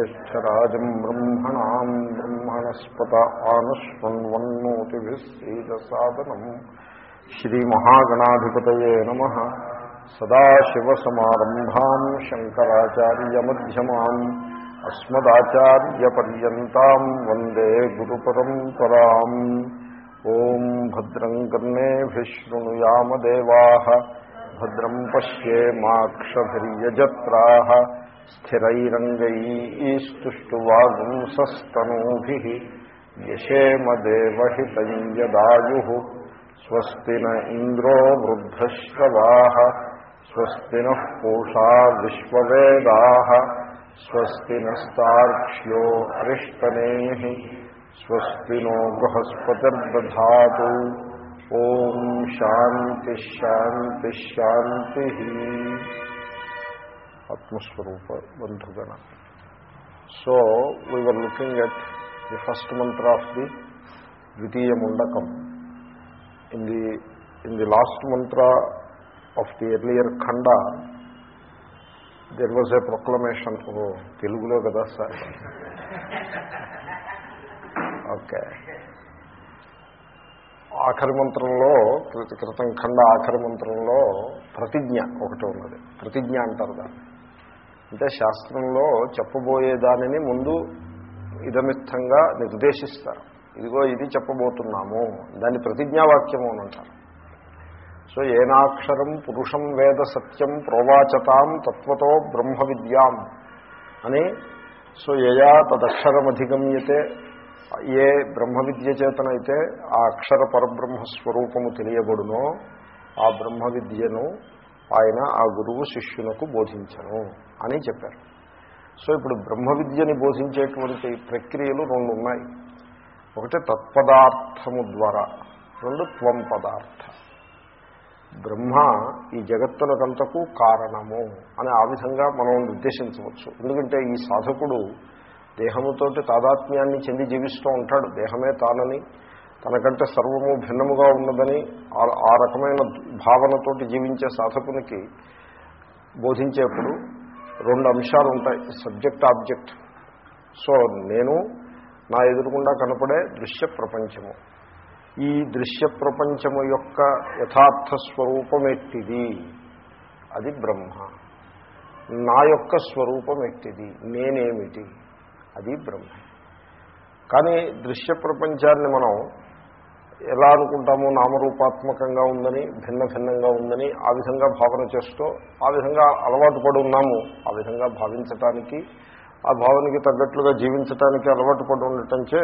జ్యేష్టరాజం బ్రహ్మణాం బ్రహ్మణస్పత ఆనుష్ణ్వన్నోతిభిः శ్రీదసాదనం శ్రీమహాగణాధిపతయే నమ. సదాశివసమారంభాం శంకరాచార్యమ్యమాన్ అస్మదాచార్యపర్యంతం వందే గురుపరంపరాం. ఓం భద్రం కర్ణేభిశృణుయామదేవా భద్రం పశ్యేమాక్షభిర్యజత్రా స్థిరైరంగైస్తుష్టువాగుంసస్తనూభి యశేమదేవహితం యదాయు స్వస్తి న ఇంద్రో వృద్ధశ్రవా స్వస్తి నః పూషా విశ్వవేదా స్వస్తి నస్తాక్ష్యో అరిష్టనే స్వస్తి నో బృహస్పతిర్దధా ఓం శాంతి శాంతి శాంతి. ఆత్మస్వరూప బంధుగణ. So we are looking at the first mantra of the ద్వితీయ ముండకం in the in the last mantra of the earlier Khanda there was a proclamation ఓ తెలుగులో కదా సార్ ఓకే ఆఖరి మంత్రంలో క్రితం ఖండ ఆఖరి మంత్రంలో ప్రతిజ్ఞ ఒకటి ఉన్నది. ప్రతిజ్ఞ అంటారు దాన్ని. అంటే శాస్త్రంలో చెప్పబోయే దానిని ముందు ఇదమిత్తంగా నిర్దేశిస్తారు. ఇదిగో ఇది చెప్పబోతున్నాము. దాన్ని ప్రతిజ్ఞావాక్యము అని అంటారు. సో ఏనాక్షరం పురుషం వేద సత్యం ప్రోవాచతాం తత్వతో బ్రహ్మ విద్యాం అని సో యయా తదక్షరమధిగమ్యతే ఏ బ్రహ్మ విద్య చేతనైతే ఆ అక్షర పరబ్రహ్మస్వరూపము తెలియబడునో ఆ బ్రహ్మ విద్యను ఆయన ఆ గురువు శిష్యునకు బోధించను అని చెప్పారు. సో ఇప్పుడు బ్రహ్మ విద్యని బోధించేటువంటి ప్రక్రియలు రెండు ఉన్నాయి. ఒకటి తత్పదార్థము ద్వారా రెండు త్వం పదార్థ. బ్రహ్మ ఈ జగత్తులకంతకు కారణము అని ఆ విధంగా మనం నిర్దేశించవచ్చు. ఎందుకంటే ఈ సాధకుడు దేహముతోటి తాదాత్మ్యాన్ని చెంది జీవిస్తూ ఉంటాడు. దేహమే తానని తనకంటే సర్వము భిన్నముగా ఉన్నదని ఆ రకమైన భావనతోటి జీవించే సాధకునికి బోధించేప్పుడు రెండు అంశాలు ఉంటాయి సబ్జెక్ట్ ఆబ్జెక్ట్. సో నేను నా ఎదురుకుండా కనపడే దృశ్య ప్రపంచము. ఈ దృశ్య ప్రపంచము యొక్క యథార్థ స్వరూపం ఎట్టిది అది బ్రహ్మ. నా యొక్క స్వరూపం ఎట్టిది నేనేమిటి? అది బ్రహ్మ. కానీ దృశ్య ప్రపంచాన్ని మనం ఎలా అనుకుంటామో నామరూపాత్మకంగా ఉందని భిన్న భిన్నంగా ఉందని ఆ విధంగా భావన చేస్తూ ఆ విధంగా అలవాటు పడి ఉన్నాము ఆ విధంగా భావించటానికి ఆ భావనకి తగ్గట్లుగా జీవించటానికి అలవాటు పడి ఉండటంచే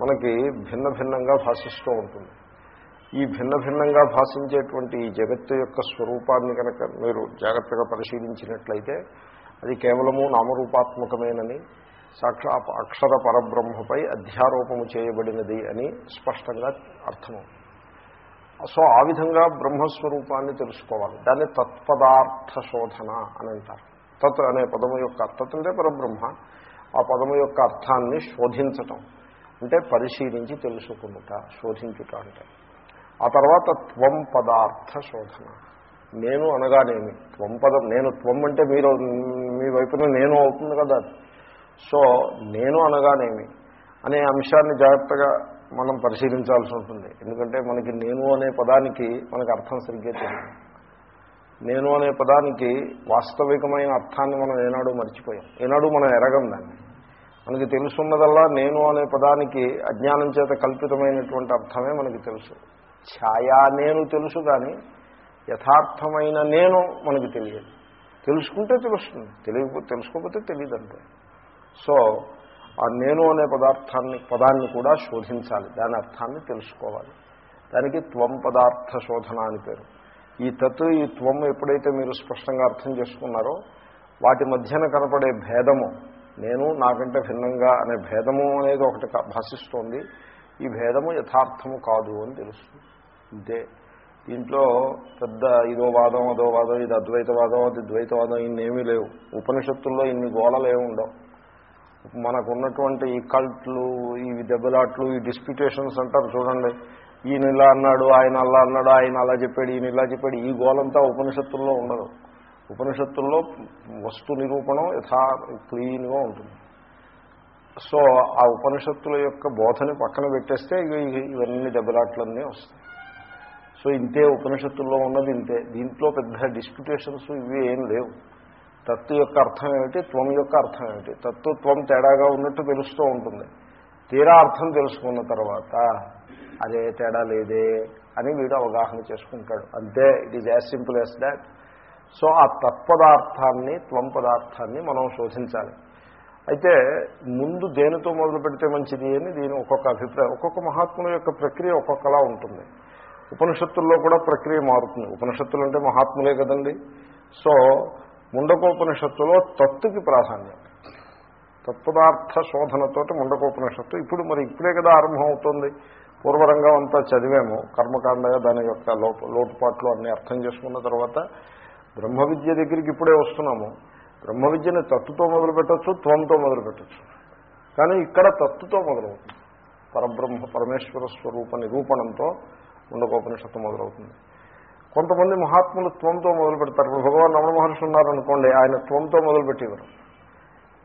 మనకి భిన్న భిన్నంగా భాషిస్తూ ఉంటుంది. ఈ భిన్న భిన్నంగా భాషించేటువంటి ఈ జగత్తు యొక్క స్వరూపాన్ని కనుక మీరు జాగ్రత్తగా పరిశీలించినట్లయితే అది కేవలము నామరూపాత్మకమేనని సాక్షా అక్షర పరబ్రహ్మపై అధ్యారోపము చేయబడినది అని స్పష్టంగా అర్థం సో ఆ విధంగా బ్రహ్మస్వరూపాన్ని తెలుసుకోవాలి. దాన్ని తత్పదార్థ శోధన అని అంటారు. తత్ అనే పదము యొక్క తత్ అంటే పరబ్రహ్మ. ఆ పదము యొక్క అర్థాన్ని శోధించటం. అంటే పరిశీలించి తెలుసుకున్నట శోధించుట అంటే. ఆ తర్వాత త్వం పదార్థ శోధన నేను అనగానేమి? త్వం పదం. నేను త్వం అంటే మీరు మీ వైపున నేను అవుతుంది కదా. సో నేను అనగానేమి అనే అంశాన్ని జాగ్రత్తగా మనం పరిశీలించాల్సి ఉంటుంది. ఎందుకంటే మనకి నేను అనే పదానికి మనకు అర్థం సరిగ్గా తెలియదు. నేను అనే పదానికి వాస్తవికమైన అర్థాన్ని మనం ఏనాడు మర్చిపోయాం. ఏనాడు మనం ఎరగం దాన్ని. మనకి తెలుసున్నదల్లా నేను అనే పదానికి అజ్ఞానం చేత కల్పితమైనటువంటి అర్థమే మనకి తెలుసు. ఛాయా నేను తెలుసు కానీ యథార్థమైన నేను మనకి తెలియదు. తెలుసుకుంటే తెలుస్తుంది. తెలియకపోతే తెలుసుకోకపోతే తెలియదు అంటే సో ఆ నేను అనే పదార్థాన్ని పదాన్ని కూడా శోధించాలి. దాని అర్థాన్ని తెలుసుకోవాలి. దానికి త్వం పదార్థ శోధన అని పేరు. ఈ తత్వ ఈ త్వం ఎప్పుడైతే మీరు స్పష్టంగా అర్థం చేసుకున్నారో వాటి మధ్యన కనపడే భేదము నేను నాకంటే భిన్నంగా అనే భేదము అనేది ఒకటి భాషిస్తోంది. ఈ భేదము యథార్థము కాదు అని తెలుస్తుంది. అంతే. దీంట్లో పెద్ద ఇదో వాదం అదో వాదం ఇది అద్వైతవాదం అది ద్వైతవాదం ఇన్నేమీ లేవు. ఉపనిషత్తుల్లో ఇన్ని గోళలు ఏమి ఉండవు. మనకు ఉన్నటువంటి ఈ కల్ట్లు ఈ దెబ్బలాట్లు ఈ డిస్ప్యూటేషన్స్ అంటారు చూడండి. ఈయన ఇలా అన్నాడు ఆయన అలా అన్నాడు ఆయన అలా చెప్పాడు ఈయన ఇలా చెప్పాడు. ఈ గోలంతా ఉపనిషత్తుల్లో ఉండదు. ఉపనిషత్తుల్లో వస్తు నిరూపణం యథా క్లీన్గా ఉంటుంది. సో ఆ ఉపనిషత్తుల యొక్క బోధని పక్కన పెట్టేస్తే ఇవన్నీ దెబ్బలాట్లన్నీ వస్తాయి. సో ఇంతే ఉపనిషత్తుల్లో ఉన్నది ఇంతే. దీంట్లో పెద్ద డిస్ప్యూటేషన్స్ ఇవి ఏం లేవు. తత్తు యొక్క అర్థం ఏమిటి? త్వం యొక్క అర్థం ఏమిటి? తత్తు త్వం తేడాగా ఉన్నట్టు తెలుస్తూ ఉంటుంది. తీరా అర్థం తెలుసుకున్న తర్వాత అదే తేడా లేదే అని వీడు అవగాహన చేసుకుంటాడు. అంతే it is as simple as that so ఆ తత్పదార్థాన్ని త్వం పదార్థాన్ని మనం శోధించాలి. అయితే ముందు దేనితో మొదలు పెడితే మంచిది అని దీని ఒక్కొక్క అభిప్రాయం ఒక్కొక్క మహాత్ముల యొక్క ప్రక్రియ ఒక్కొక్కలా ఉంటుంది. ఉపనిషత్తుల్లో కూడా ప్రక్రియ మారుతుంది. ఉపనిషత్తులు అంటే మహాత్ములే కదండి. సో ముండకోపనిషత్తులో తత్తుకి ప్రాధాన్యం. తత్పదార్థ శోధనతోటి ముండకోపనిషత్తు. ఇప్పుడు మరి ఇప్పుడే కదా ఆరంభం అవుతుంది పూర్వరంగం అంతా చదివాము. కర్మకాండగా దాని యొక్క లోప లోటుపాట్లు అన్నీ అర్థం చేసుకున్న తర్వాత బ్రహ్మ విద్య దగ్గరికి ఇప్పుడే వస్తున్నాము. బ్రహ్మ విద్యని తత్తుతో మొదలుపెట్టచ్చు త్వంతో మొదలుపెట్టచ్చు కానీ ఇక్కడ తత్తుతో మొదలవుతుంది. పరబ్రహ్మ పరమేశ్వర స్వరూప నిరూపణంతో ముండకోపనిషత్తు మొదలవుతుంది. కొంతమంది మహాత్ములు త్వంతో మొదలు పెడతారు. ఇప్పుడు భగవాన్ రమణ మహర్షి ఉన్నారనుకోండి ఆయన త్వంతో మొదలు పెట్టేవారు.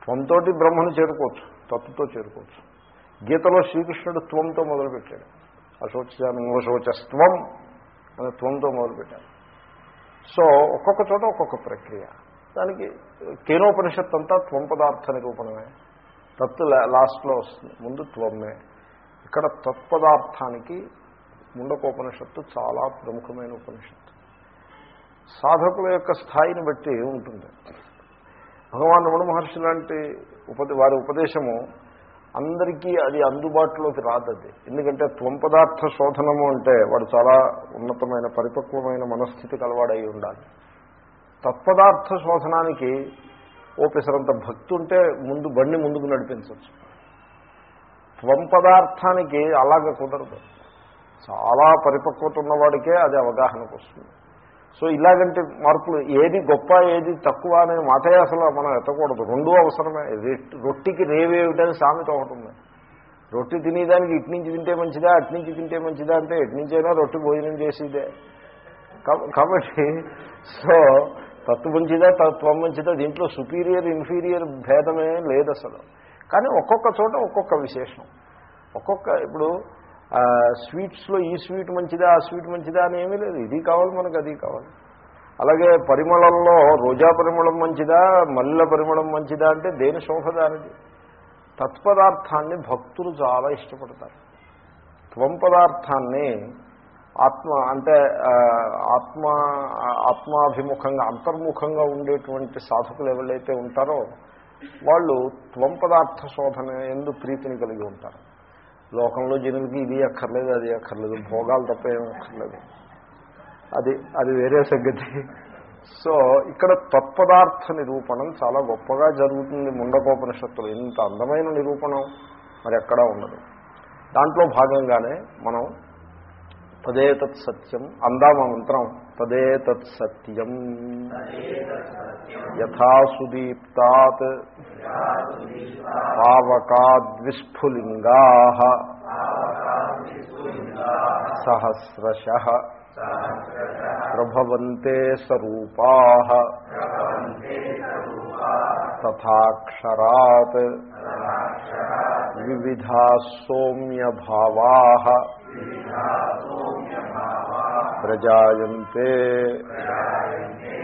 త్వంతోటి బ్రహ్మను చేరుకోవచ్చు తత్తుతో చేరుకోవచ్చు. గీతలో శ్రీకృష్ణుడు త్వంతో మొదలుపెట్టాడు అశోచ్యాశోచస్త్వం అనే త్వంతో మొదలుపెట్టాడు సో ఒక్కొక్క చోట ఒక్కొక్క ప్రక్రియ. దానికి కేనోపనిషత్ అంతా త్వం పదార్థ నిరూపణమే. తత్తు లా- లాస్ట్లో వస్తుంది. ముందు త్వమే ఇక్కడ తత్పదార్థానికి ముండకోపనిషత్తు చాలా ప్రముఖమైన ఉపనిషత్తు. సాధకుల యొక్క స్థాయిని బట్టి ఉంటుంది. భగవాన్ రమణ మహర్షి లాంటి ఉపది వారి ఉపదేశము అందరికీ అది అందుబాటులోకి రాదది. ఎందుకంటే త్వం పదార్థ శోధనము అంటే వాడు చాలా ఉన్నతమైన పరిపక్వమైన మనస్థితి కలవాడై ఉండాలి. తత్పదార్థ శోధనానికి ఓపెసరంత భక్తి ఉంటే ముందు బండి ముందుకు నడిపించవచ్చు. త్వం పదార్థానికి అలాగ కుదరదు. చాలా పరిపక్వత ఉన్నవాడికే అది అవగాహనకు వస్తుంది సో ఇలాగంటే మార్పులు ఏది గొప్ప ఏది తక్కువ అనే మాటే అసలు మనం ఎత్తకూడదు. రెండూ అవసరమే. రొట్టికి రేవేమిటని సామెత ఒకటి ఉంది. రొట్టి తినేదానికి ఇటు నుంచి తింటే మంచిదా అటు నుంచి తింటే మంచిదా అంటే ఎటు నుంచైనా రొట్టి భోజనం చేసేదే. కాబట్టి సో తత్వ మంచిదా తత్వం మంచిదా దీంట్లో సుపీరియర్ ఇన్ఫీరియర్ భేదమే లేదు అసలు. కానీ ఒక్కొక్క చోట ఒక్కొక్క విశేషం. ఒక్కొక్క ఇప్పుడు స్వీట్స్లో ఈ స్వీట్ మంచిదా ఆ స్వీట్ మంచిదా అని ఏమీ లేదు. ఇది కావాలి మనకు అది కావాలి. అలాగే పరిమళంలో రోజా పరిమళం మంచిదా మల్లె పరిమళం మంచిదా అంటే దేని శోభ దానిది? తత్పదార్థాన్ని భక్తులు చాలా ఇష్టపడతారు. త్వం పదార్థాన్ని ఆత్మ అంటే ఆత్మ ఆత్మాభిముఖంగా అంతర్ముఖంగా ఉండేటువంటి సాధకులు ఎవరైతే ఉంటారో వాళ్ళు త్వం పదార్థ శోధన ఎందు ప్రీతిని కలిగి ఉంటారు. లోకంలో జనులకి ఇది అక్కర్లేదు అది అక్కర్లేదు. భోగాలు తప్ప ఏమి అక్కర్లేదు. అది అది వేరే సంగతి. సో ఇక్కడ తత్పదార్థ నిరూపణం చాలా గొప్పగా జరుగుతుంది ముండకోపనిషత్తులు. ఇంత అందమైన నిరూపణం మరి ఎక్కడా ఉండదు. దాంట్లో భాగంగానే మనం తదేతత్ సత్యం అందామ మంత్రం తదేతత్ సత్యం. యథా సుదీప్తాత్. పావకాద్విస్ఫులింగా సహస్రశ. ప్రభవంతే స్వరూపా తథాక్షరాత్. వివిధా సౌమ్యభావా. ప్రజాయంతే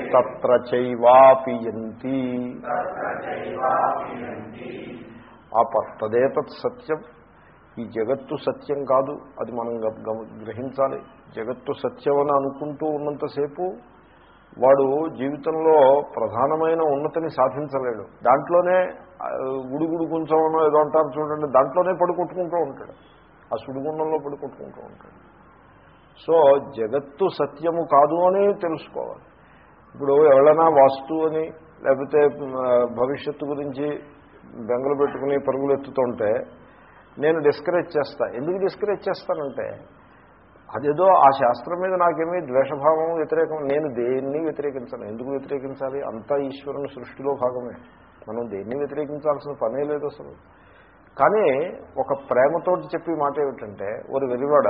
తత్ర చైవాపియంతి. ఆ తదేతత్ సత్యం. ఈ జగత్తు సత్యం కాదు అది మనం గ- గ్రహించాలి. జగత్తు సత్యం అని అనుకుంటూ ఉన్నంతసేపు వాడు జీవితంలో ప్రధానమైన ఉన్నతిని సాధించలేడు. దాంట్లోనే గుడిగుడు కొంచెమనో ఏదో అంటారు చూడండి దాంట్లోనే పడుకొట్టుకుంటూ ఉంటాడు. ఆ సుడిగుండంలో పడుకొట్టుకుంటూ ఉంటాడు. సో జగత్తు సత్యము కాదు అని తెలుసుకోవాలి. ఇప్పుడు ఎవరైనా వాస్తు అని లేకపోతే భవిష్యత్తు గురించి బెంగలు పెట్టుకుని పరుగులు ఎత్తుతుంటే నేను డిస్కరేజ్ చేస్తా. ఎందుకు డిస్కరేజ్ చేస్తానంటే అదేదో ఆ శాస్త్రం మీద నాకేమీ ద్వేషభావం వ్యతిరేకం నేను దేన్ని వ్యతిరేకించను. ఎందుకు వ్యతిరేకించాలి? అంతా ఈశ్వరుని సృష్టిలో భాగమే. మనం దేన్ని వ్యతిరేకించాల్సిన పనే లేదు అసలు. కానీ ఒక ప్రేమతోటి చెప్పే మాట ఏమిటంటే ఒక వెలివాడ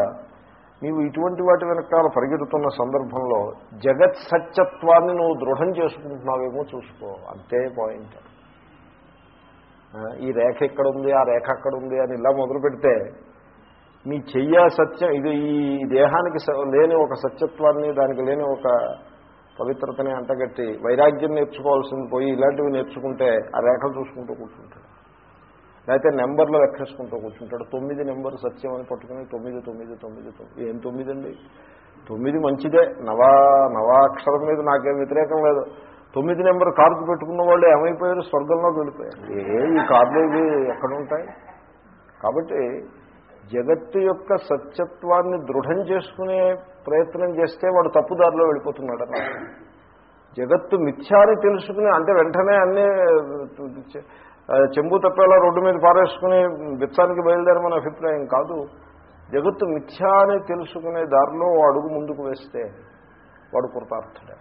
నీవు ఇటువంటి వాటి వెనకాల పరిగెడుతున్న సందర్భంలో జగత్ సత్యత్వాన్ని నువ్వు దృఢం చేసుకుంటున్నావేమో చూసుకో. అంతే పాయింట్. ఈ రేఖ ఇక్కడ ఉంది ఆ రేఖ అక్కడ ఉంది అని ఇలా మొదలు పెడితే మీ చెయ్య సత్యం ఇది ఈ దేహానికి స- లేని ఒక సత్యత్వాన్ని దానికి లేని ఒక పవిత్రతని అంటగట్టి వైరాగ్యం నేర్చుకోవాల్సింది పోయి ఇలాంటివి నేర్చుకుంటే ఆ రేఖలు చూసుకుంటూ కూర్చుంటాడు లేకపోతే నెంబర్లో లెక్కేసుకుంటూ కూర్చుంటాడు. తొమ్మిది నెంబర్ సత్యం అని పట్టుకుని తొమ్మిది తొమ్మిది తొమ్మిది తొమ్మిది. ఏం తొమ్మిది అండి తొమ్మిది మంచిదే. నవా నవాక్షరం మీద నాకేం వ్యతిరేకం లేదు. తొమ్మిది నెంబర్ కార్డు పెట్టుకున్న వాళ్ళు ఏమైపోయారు? స్వర్గంలో వెళ్ళిపోయారు. ఏ ఈ కార్డులు ఇవి ఎక్కడుంటాయి కాబట్టి జగత్తు యొక్క సత్యత్వాన్ని దృఢం చేసుకునే ప్రయత్నం చేస్తే వాడు తప్పుదారిలో వెళ్ళిపోతున్నాడు అన్నమాట జగత్తు మిథ్యాన్ని తెలుసుకుని అంటే వెంటనే అన్నీ చెంబు తప్పేలా రోడ్డు మీద పారేసుకుని బిత్సానికి బయలుదేరమని అభిప్రాయం కాదు. జగత్తు మిథ్యా అని తెలుసుకునే దారిలో అడుగు ముందుకు వేస్తే వాడు కృతార్థుడే.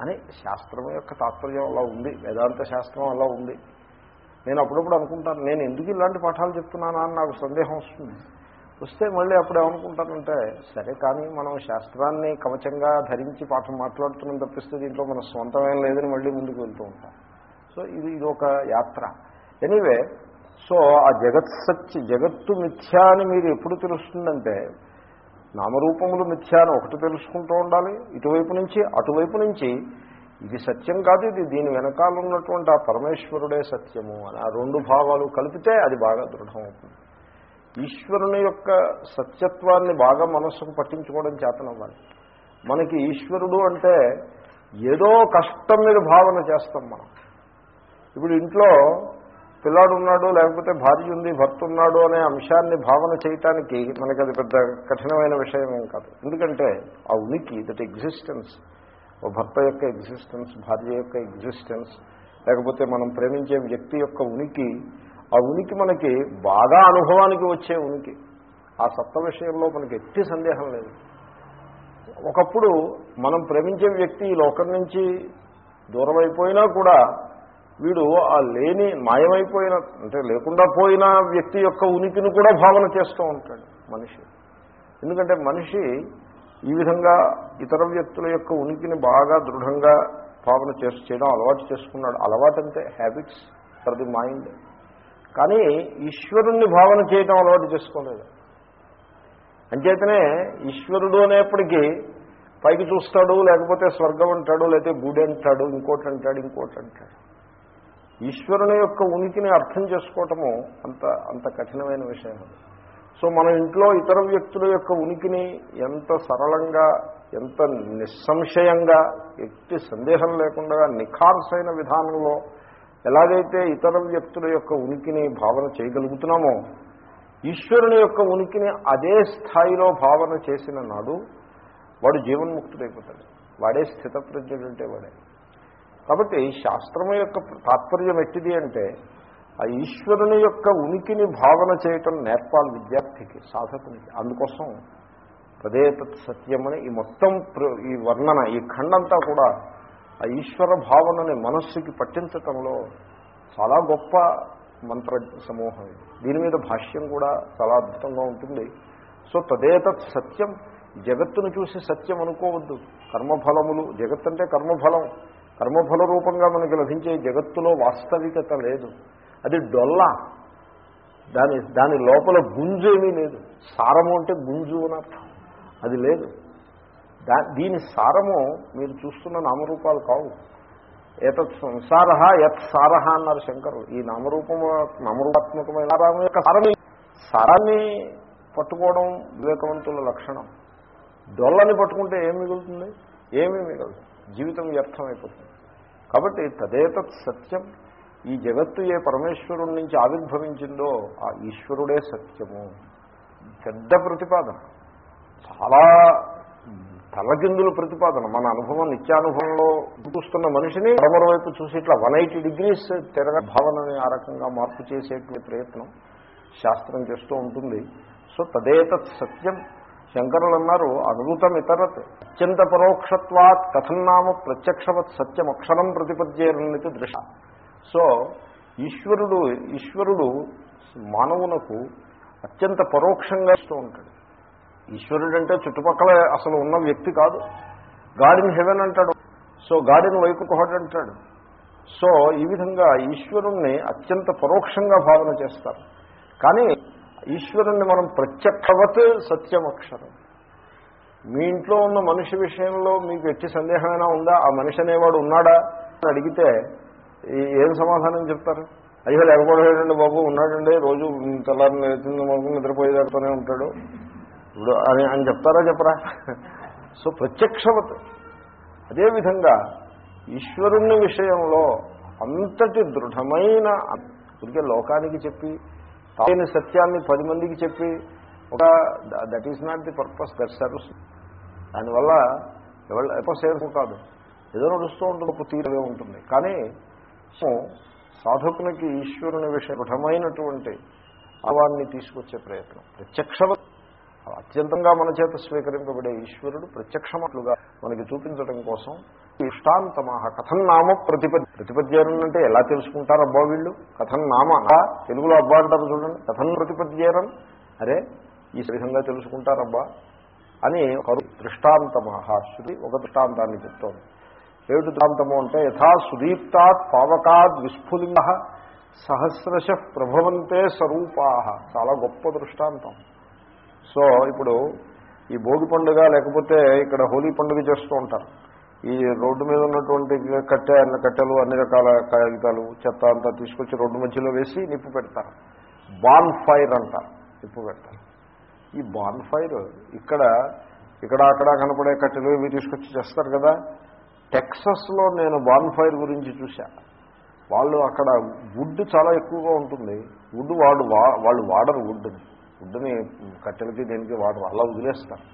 అని శాస్త్రం యొక్క తాత్పర్యం అలా ఉంది. వేదాంత శాస్త్రం అలా ఉంది. నేను అప్పుడప్పుడు అనుకుంటాను నేను ఎందుకు ఇలాంటి పాఠాలు చెప్తున్నానా అని నాకు సందేహం వస్తుంది. వస్తే మళ్ళీ అప్పుడు ఏమనుకుంటానంటే సరే కానీ మనం శాస్త్రాన్ని కవచంగా ధరించి పాఠం మాట్లాడుతున్నాం తప్పిస్తే దీంట్లో మన స్వంతమేం లేదని మళ్ళీ ముందుకు వెళ్తూ ఉంటాం. సో ఇది ఇది ఒక యాత్ర. ఎనీవే సో ఆ జగత్ సత్య జగత్తు మిథ్యా అని మీరు ఎప్పుడు తెలుస్తుందంటే నామరూపములు మిథ్యా అని ఒకటి తెలుసుకుంటూ ఉండాలి. ఇటువైపు నుంచి అటువైపు నుంచి ఇది సత్యం కాదు ఇది దీని వెనకాల ఉన్నటువంటి ఆ పరమేశ్వరుడే సత్యము అని. ఆ రెండు భావాలు కలిపితే అది బాగా దృఢమవుతుంది. ఈశ్వరుని యొక్క సత్యత్వాన్ని బాగా మనస్సుకు పట్టించుకోవడం చేతనవ్వాలి. మనకి ఈశ్వరుడు అంటే ఏదో కష్టం మీద భావన చేస్తాం మనం. ఇప్పుడు ఇంట్లో పిల్లాడు ఉన్నాడు లేకపోతే భార్య ఉంది భర్త ఉన్నాడు అనే అంశాన్ని భావన చేయటానికి మనకి అది పెద్ద కఠినమైన విషయం ఏం కాదు. ఎందుకంటే ఆ ఉనికి దట్ ఎగ్జిస్టెన్స్ ఓ భర్త యొక్క ఎగ్జిస్టెన్స్ భార్య యొక్క ఎగ్జిస్టెన్స్ లేకపోతే మనం ప్రేమించే వ్యక్తి యొక్క ఉనికి ఆ ఉనికి మనకి బాగా అనుభవానికి వచ్చే ఉనికి. ఆ సత్త విషయంలో మనకి ఎట్టి సందేహం లేదు. ఒకప్పుడు మనం ప్రేమించే వ్యక్తి ఈ లోకం నుంచి దూరం అయిపోయినా కూడా వీడు ఆ లేని మాయమైపోయిన అంటే లేకుండా పోయిన వ్యక్తి యొక్క ఉనికిని కూడా భావన చేస్తూ ఉంటాడు మనిషి. ఎందుకంటే మనిషి ఈ విధంగా ఇతర వ్యక్తుల యొక్క ఉనికిని బాగా దృఢంగా భావన చేసి చేయడం అలవాటు చేసుకున్నాడు. అలవాటు అంటే హ్యాబిట్స్ ఫర్ ది మైండ్ కానీ ఈశ్వరుణ్ణి భావన చేయడం అలవాటు చేసుకోలేదు. అంచేతనే ఈశ్వరుడు అనేప్పటికీ పైకి చూస్తాడు లేకపోతే స్వర్గం అంటాడు లేకపోతే గుడి అంటాడు ఇంకోటి అంటాడు ఇంకోటి అంటాడు. ఈశ్వరుని యొక్క ఉనికిని అర్థం చేసుకోవటము అంత అంత కఠినమైన విషయం అది. సో మన ఇంట్లో ఇతర వ్యక్తుల యొక్క ఉనికిని ఎంత సరళంగా ఎంత నిస్సంశయంగా ఎట్టి సందేహం లేకుండా నిఖార్సైన విధానంలో ఎలాగైతే ఇతర వ్యక్తుల యొక్క ఉనికిని భావన చేయగలుగుతున్నామో ఈశ్వరుని యొక్క ఉనికిని అదే స్థాయిలో భావన చేసిన నాడు వాడు జీవన్ముక్తుడైపోతాడు. వాడే స్థితప్రజ్ఞుడంటే వాడే. కాబట్టి శాస్త్రం యొక్క తాత్పర్యం ఎట్టిది అంటే ఆ ఈశ్వరుని యొక్క ఉనికిని భావన చేయటం నేర్పాలి విద్యార్థికి సాధకునికి. అందుకోసం తదే తత్ సత్యమని ఈ మొత్తం ప్ర- ఈ వర్ణన ఈ ఖండంతా కూడా ఆ ఈశ్వర భావనని మనస్సుకి పట్టించటంలో చాలా గొప్ప మంత్ర సమూహం దీని మీద భాష్యం కూడా చాలా అద్భుతంగా ఉంటుంది. సో తదేతత్ సత్యం. జగత్తును చూసి సత్యం అనుకోవద్దు. కర్మఫలములు జగత్ అంటే కర్మఫలం. కర్మఫల రూపంగా మనకి లభించే జగత్తులో వాస్తవికత లేదు. అది డొల్ల. దాని దాని లోపల గుంజు ఏమీ లేదు. సారము అంటే గుంజు అని అర్థం. అది లేదు. దా దీని సారము మీరు చూస్తున్న నామరూపాలు కావు. ఏతత్ సంసార యత్ సార అన్నారు శంకరులు ఈ నామరూపము నామరూపాత్మకమైన సారం యొక్క సారం సారాన్ని పట్టుకోవడం వివేకవంతుల లక్షణం. డొల్లని పట్టుకుంటే ఏం మిగులుతుంది? ఏమీ మిగలదు. జీవితం వ్యర్థమైపోతుంది. కాబట్టి తదేతత్ సత్యం. ఈ జగత్తు ఏ పరమేశ్వరుడి నుంచి ఆవిర్భవించిందో ఆ ఈశ్వరుడే సత్యము. పెద్ద ప్రతిపాదన. చాలా తలకిందుల ప్రతిపాదన. మన అనుభవం నిత్యానుభవంలో చూస్తున్న మనిషిని పరమర వైపు చూసి ఇట్లా వన్ ఎయిటీ డిగ్రీస్ తిరగ భావనని ఆ రకంగా మార్పు చేసేటువంటి ప్రయత్నం శాస్త్రం చేస్తూ ఉంటుంది. సో తదేతత్ సత్యం. శంకరులు అన్నారు అనుభూతం ఇతరత్ అత్యంత పరోక్షత్వాత్ కథన్నామ ప్రత్యక్షవత్ సత్యం అక్షరం ప్రతిపద్యేరన్నది దృశ సో ఈశ్వరుడు ఈశ్వరుడు మానవునకు అత్యంత పరోక్షంగా ఇస్తూ ఉంటాడు. ఈశ్వరుడు అంటే చుట్టుపక్కల అసలు ఉన్న వ్యక్తి కాదు. గాడ్ ఇన్ హెవెన్ అంటాడు. సో గాడ్ ఇన్ వైపు అంటాడు. సో ఈ విధంగా ఈశ్వరుణ్ణి అత్యంత పరోక్షంగా భావన చేస్తారు. కానీ ఈశ్వరుణ్ణి మనం ప్రత్యక్షవత్ సత్యమక్షరం. మీ ఇంట్లో ఉన్న మనిషి విషయంలో మీకు ఎట్టి సందేహమైనా ఉందా? ఆ మనిషి అనేవాడు ఉన్నాడా? అని అడిగితే ఏం సమాధానం చెప్తారు? అయ్యో లేకపోలేదండి బాబు ఉన్నాడండి. రోజు తెల్లారి మొదలు నిద్రపోయేదాడుతూనే ఉంటాడు. ఇప్పుడు అని అని చెప్తారా చెప్పరా? సో ప్రత్యక్షవత్. అదేవిధంగా ఈశ్వరుణ్ణి విషయంలో అంతటి దృఢమైన ఇప్పటికే లోకానికి చెప్పి తాని సత్యాన్ని పది మందికి చెప్పి ఒక that is not the purpose that serves దానివల్ల ఎవరు పర్పస్ ఏదో కాదు. ఏదో నడుస్తూ ఉంటుంది ఒక తీరే ఉంటుంది. కానీ సో సాధకునికి ఈశ్వరుని విషయ దృఢమైనటువంటి భావాన్ని తీసుకొచ్చే ప్రయత్నం. ప్రత్యక్ష అత్యంతంగా మన చేత స్వీకరింపబడే ఈశ్వరుడు ప్రత్యక్షమట్లుగా మనకి చూపించడం కోసం ఇష్టాంతమాహ కథం నామ ప్రతిపద్య ప్రతిపద్యేరన్ అంటే ఎలా తెలుసుకుంటారు అబ్బా వీళ్ళు? కథం నామ తెలుగులో అబ్బా అంటారు చూడండి. కథం ప్రతిపద్యేరన్ అరే ఈ విధంగా తెలుసుకుంటారబ్బా అని ఒక దృష్టాంతమాహ. శృతి ఒక దృష్టాంతాన్ని చెప్తోంది. ఏమిటి దృష్టాంతము అంటే యథా సుదీప్తాత్ పావకాద్ విస్ఫులింగ సహస్రశ ప్రభవంతే స్వరూపా. చాలా గొప్ప దృష్టాంతం. సో ఇప్పుడు ఈ భోగి పండుగ లేకపోతే ఇక్కడ హోలీ పండుగ చేస్తూ ఉంటారు. ఈ రోడ్డు మీద ఉన్నటువంటి కట్టె కట్టెలు అన్ని రకాల కాగితాలు చెత్త అంతా తీసుకొచ్చి రోడ్డు మధ్యలో వేసి నిప్పు పెడతారు. బాన్ ఫైర్ అంటారు నిప్పు పెడతారు. ఈ బాన్ ఫైర్ ఇక్కడ ఇక్కడ అక్కడ కనపడే కట్టెలు ఇవి తీసుకొచ్చి చేస్తారు కదా. టెక్సస్లో నేను బాన్ ఫైర్ గురించి చూశా. వాళ్ళు అక్కడ వుడ్ చాలా ఎక్కువగా ఉంటుంది. వుడ్ వాడు వా- వాళ్ళు వాడరు వుడ్ని. వుడ్ని కట్టెలకి దేనికి వాటర్ అలా వదిలేస్తారు.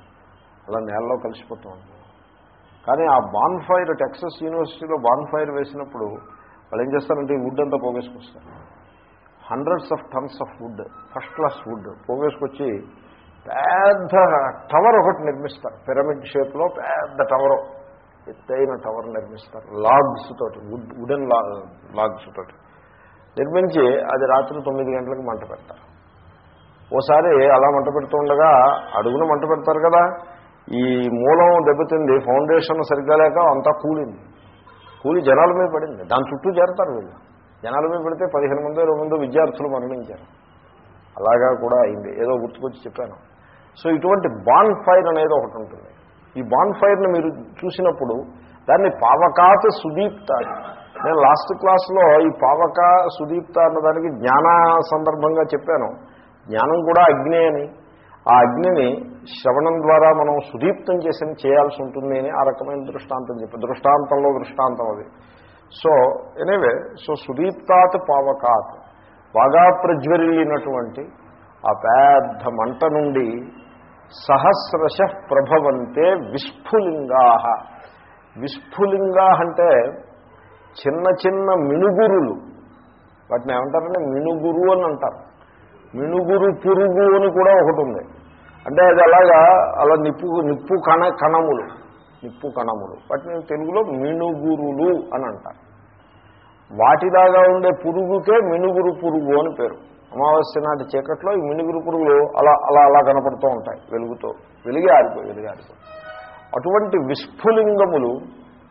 అలా నేలలో కలిసిపోతూ. ఉంటుంది కానీ ఆ బాన్ ఫైర్ టెక్సస్ యూనివర్సిటీలో బాన్ ఫైర్ వేసినప్పుడు వాళ్ళు ఏం చేస్తారంటే ఈ వుడ్ అంతా పోగేసుకొస్తారు. Hundreds of tons of wood first class wood పోగేసుకొచ్చి పెద్ద టవర్ ఒకటి నిర్మిస్తారు. పిరమిడ్ షేప్లో పెద్ద టవర్ ఎత్తైన టవర్ నిర్మిస్తారు. లాగ్స్ తోటి వుడ్ వుడెన్ లాగ్స్ తోటి. నిర్మించి అది రాత్రి తొమ్మిది గంటలకు మంట పెడతారు. ఓసారి అలా మంట పెడుతుండగా అడుగును అడుగున మంట పెడతారు కదా ఈ మూలం దెబ్బతింది ఫౌండేషన్ సరిగ్గా లేక అంతా కూలింది. కూలి జనాల మీద పడింది. దాని చుట్టూ చేరతారు వీళ్ళు. జనాల మీద పెడితే పదిహేను మంది ఇరవై మంది విద్యార్థులు మరణించారు. అలాగా కూడా అయింది. ఏదో గుర్తుకొచ్చి చెప్పాను. సో ఇటువంటి బాన్ ఫైర్ అనేది ఒకటి ఉంటుంది. ఈ బాన్ ఫైర్ని మీరు చూసినప్పుడు దాన్ని పావకాత్ సుదీప్త నేను లాస్ట్ క్లాస్లో ఈ పావక సుదీప్త అన్నదానికి జ్ఞాన సందర్భంగా చెప్పాను. జ్ఞానం కూడా అగ్నే అని. ఆ అగ్నిని శ్రవణం ద్వారా మనం సుదీప్తం చేసిన చేయాల్సి ఉంటుంది అని ఆ రకమైన దృష్టాంతం చెప్పి దృష్టాంతంలో దృష్టాంతం అది. సో ఎనీవే సో సుదీప్తాత్ పావకాత్ బాగా ప్రజ్వరిల్లినటువంటి ఆ పెద్ద మంట నుండి సహస్రశ ప్రభవంతే విస్ఫులింగా విస్ఫులింగా అంటే చిన్న చిన్న మినుగురులు. వాటిని ఏమంటారంటే మినుగురు అని అంటారు. మినుగురు పురుగు అని కూడా ఒకటి ఉంది. అంటే అది అలాగా అలా నిప్పు నిప్పు కణ కణములు. నిప్పు కణములు. వాటిని తెలుగులో మినుగురులు అని అంటారు. వాటిలాగా ఉండే పురుగుకే మినుగురు పురుగు అని పేరు. అమావాస్య నాటి చీకట్లో ఈ మినుగురు పురుగులు అలా అలా అలా కనపడుతూ ఉంటాయి వెలుగుతో. వెలిగి ఆరిపోయి వెలిగి ఆరిపోయి. అటువంటి విస్ఫులింగములు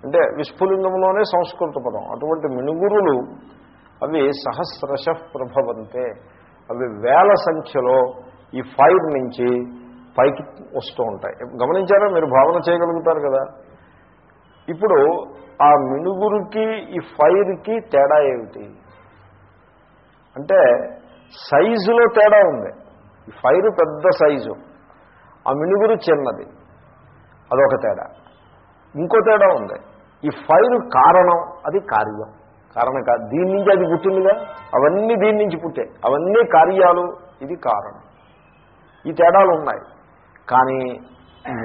అంటే విస్ఫులింగంలోనే సంస్కృత పదం. అటువంటి మినుగురులు అవి సహస్రశ ప్రభవంతే. అవి వేల సంఖ్యలో ఈ ఫైర్ నుంచి పైకి వస్తూ ఉంటాయి. గమనించారా? మీరు భావన చేయగలుగుతారు కదా? ఇప్పుడు ఆ మినుగురికి ఈ ఫైర్కి తేడా ఏమిటి? అంటే సైజులో తేడా ఉంది. ఈ ఫైర్ పెద్ద సైజు. ఆ మినుగురు చిన్నది. అదొక తేడా. ఇంకో తేడా ఉంది. ఈ ఫైర్ కారణం అది కార్యం. కారణం కాదు దీని నుంచి అది పుట్టిందిగా? అవన్నీ దీని నుంచి పుట్టాయి అవన్నీ కార్యాలు. ఇది కారణం. ఈ తేడాలు ఉన్నాయి. కానీ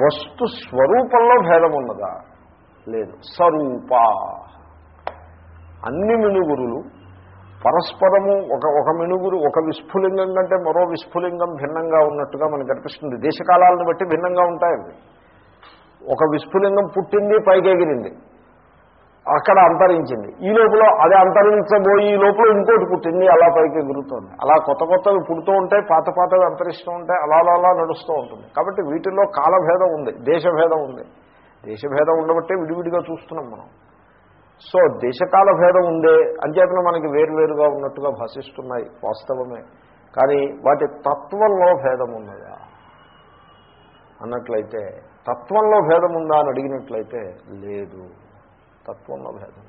వస్తు స్వరూపంలో భేదం ఉన్నదా? లేదు. స్వరూప. అన్ని మినుగురులు పరస్పరము ఒక ఒక మినుగురు ఒక విస్ఫులింగం కంటే మరో విస్ఫులింగం భిన్నంగా ఉన్నట్టుగా మనకు కనిపిస్తుంది దేశకాలాలను బట్టి భిన్నంగా ఉంటాయి ఒక విస్ఫులింగం పుట్టింది పైకెగిరింది. అక్కడ అంతరించింది. ఈ లోపల అది అంతరించబోయి ఈ లోపల ఇంకోటి పుట్టింది అలా పైకి ఎగురుతోంది. అలా కొత్త కొత్తవి పుడుతూ ఉంటాయి పాత పాతవి అంతరిస్తూ ఉంటాయి అలా అలా అలా నడుస్తూ ఉంటుంది. కాబట్టి వీటిల్లో కాలభేదం ఉంది దేశభేదం ఉంది. దేశభేదం ఉండబట్టే విడివిడిగా చూస్తున్నాం మనం. సో దేశకాల భేదం ఉందే అంచేతన మనకి వేరువేరుగా ఉన్నట్టుగా భాషిస్తున్నాయి వాస్తవమే. కానీ వాటి తత్వంలో భేదం ఉన్నదా? అన్నట్లయితే తత్వంలో భేదం ఉందా అని అడిగినట్లయితే లేదు. తత్వంలో భేదం.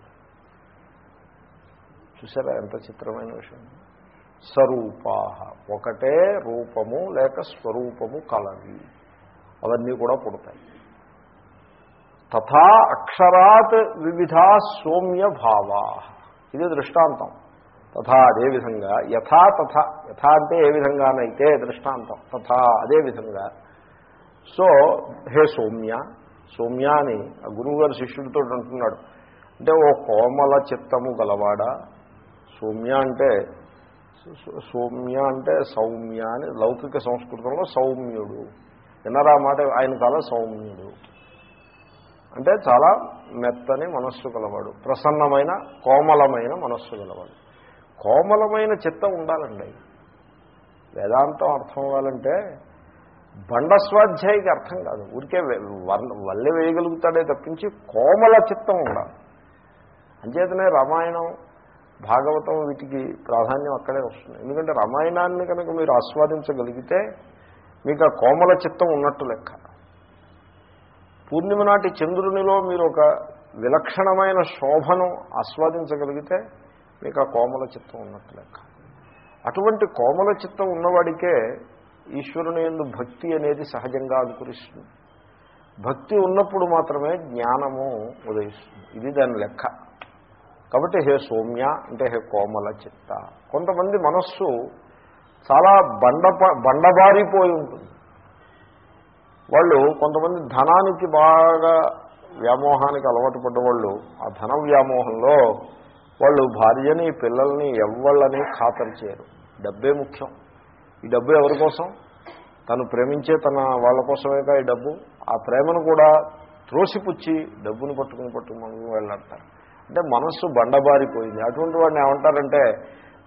చూసారా ఎంత చిత్రమైన విషయం? స్వరూపా ఒకటే రూపము లేక స్వరూపము కలవి. అవన్నీ కూడా పుడతాయి. తథా అక్షరాత్ వివిధా సౌమ్య భావా. ఇది దృష్టాంతం. తథా అదేవిధంగా యథా తథా యథా అంటే ఏ విధంగానైతే దృష్టాంతం తథా అదేవిధంగా సో హే సౌమ్య సౌమ్య అని ఆ గురువుగారు శిష్యుడితో అంటున్నాడు. అంటే ఓ కోమల చిత్తము గలవాడా? సౌమ్య అంటే సౌమ్య అంటే సౌమ్య అని లౌకిక సంస్కృతంలో సౌమ్యుడు. వినరా మాట? ఆయన చాలా సౌమ్యుడు. అంటే చాలా మెత్తని మనస్సు గలవాడు. ప్రసన్నమైన కోమలమైన మనస్సు గలవాడు. కోమలమైన చిత్తం ఉండాలండి. వేదాంతం అర్థం అవ్వాలంటే బండ స్వాధ్యాయికి అర్థం కాదు. ఊరికే వల్లె వేయగలుగుతాడే తప్పించి కోమల చిత్తం ఉండాలి అంచేతనే రామాయణం భాగవతం వీటికి ప్రాధాన్యం అక్కడే వస్తుంది. ఎందుకంటే రామాయణాన్ని కనుక మీరు ఆస్వాదించగలిగితే మీకు ఆ కోమల చిత్తం ఉన్నట్టు లెక్క. పూర్ణిమ నాటి చంద్రునిలో మీరు ఒక విలక్షణమైన శోభను ఆస్వాదించగలిగితే మీకు ఆ కోమల చిత్తం ఉన్నట్టు లెక్క. అటువంటి కోమల చిత్తం ఉన్నవాడికే ఈశ్వరుని ఎందు భక్తి అనేది సహజంగా అనుకరిస్తుంది. భక్తి ఉన్నప్పుడు మాత్రమే జ్ఞానము ఉదయిస్తుంది. ఇది దాని లెక్క. కాబట్టి హే సౌమ్య అంటే హే కోమల చిత్త. కొంతమంది మనస్సు చాలా బండ బండబారిపోయి ఉంటుంది. వాళ్ళు కొంతమంది ధనానికి బాగా వ్యామోహానికి అలవాటు పడ్డవాళ్ళు ఆ ధన వ్యామోహంలో వాళ్ళు భార్యని పిల్లల్ని ఎవ్వళ్ళని ఖాతరు చేయరు. డబ్బే ముఖ్యం. ఈ డబ్బు ఎవరి కోసం? తను ప్రేమించే తన వాళ్ళ కోసమేగా ఈ డబ్బు. ఆ ప్రేమను కూడా త్రోసిపుచ్చి డబ్బును పట్టుకుని పట్టుకుని వెళ్ళాడతారు. అంటే మనస్సు బండబారిపోయింది. అటువంటి వాడిని ఏమంటారంటే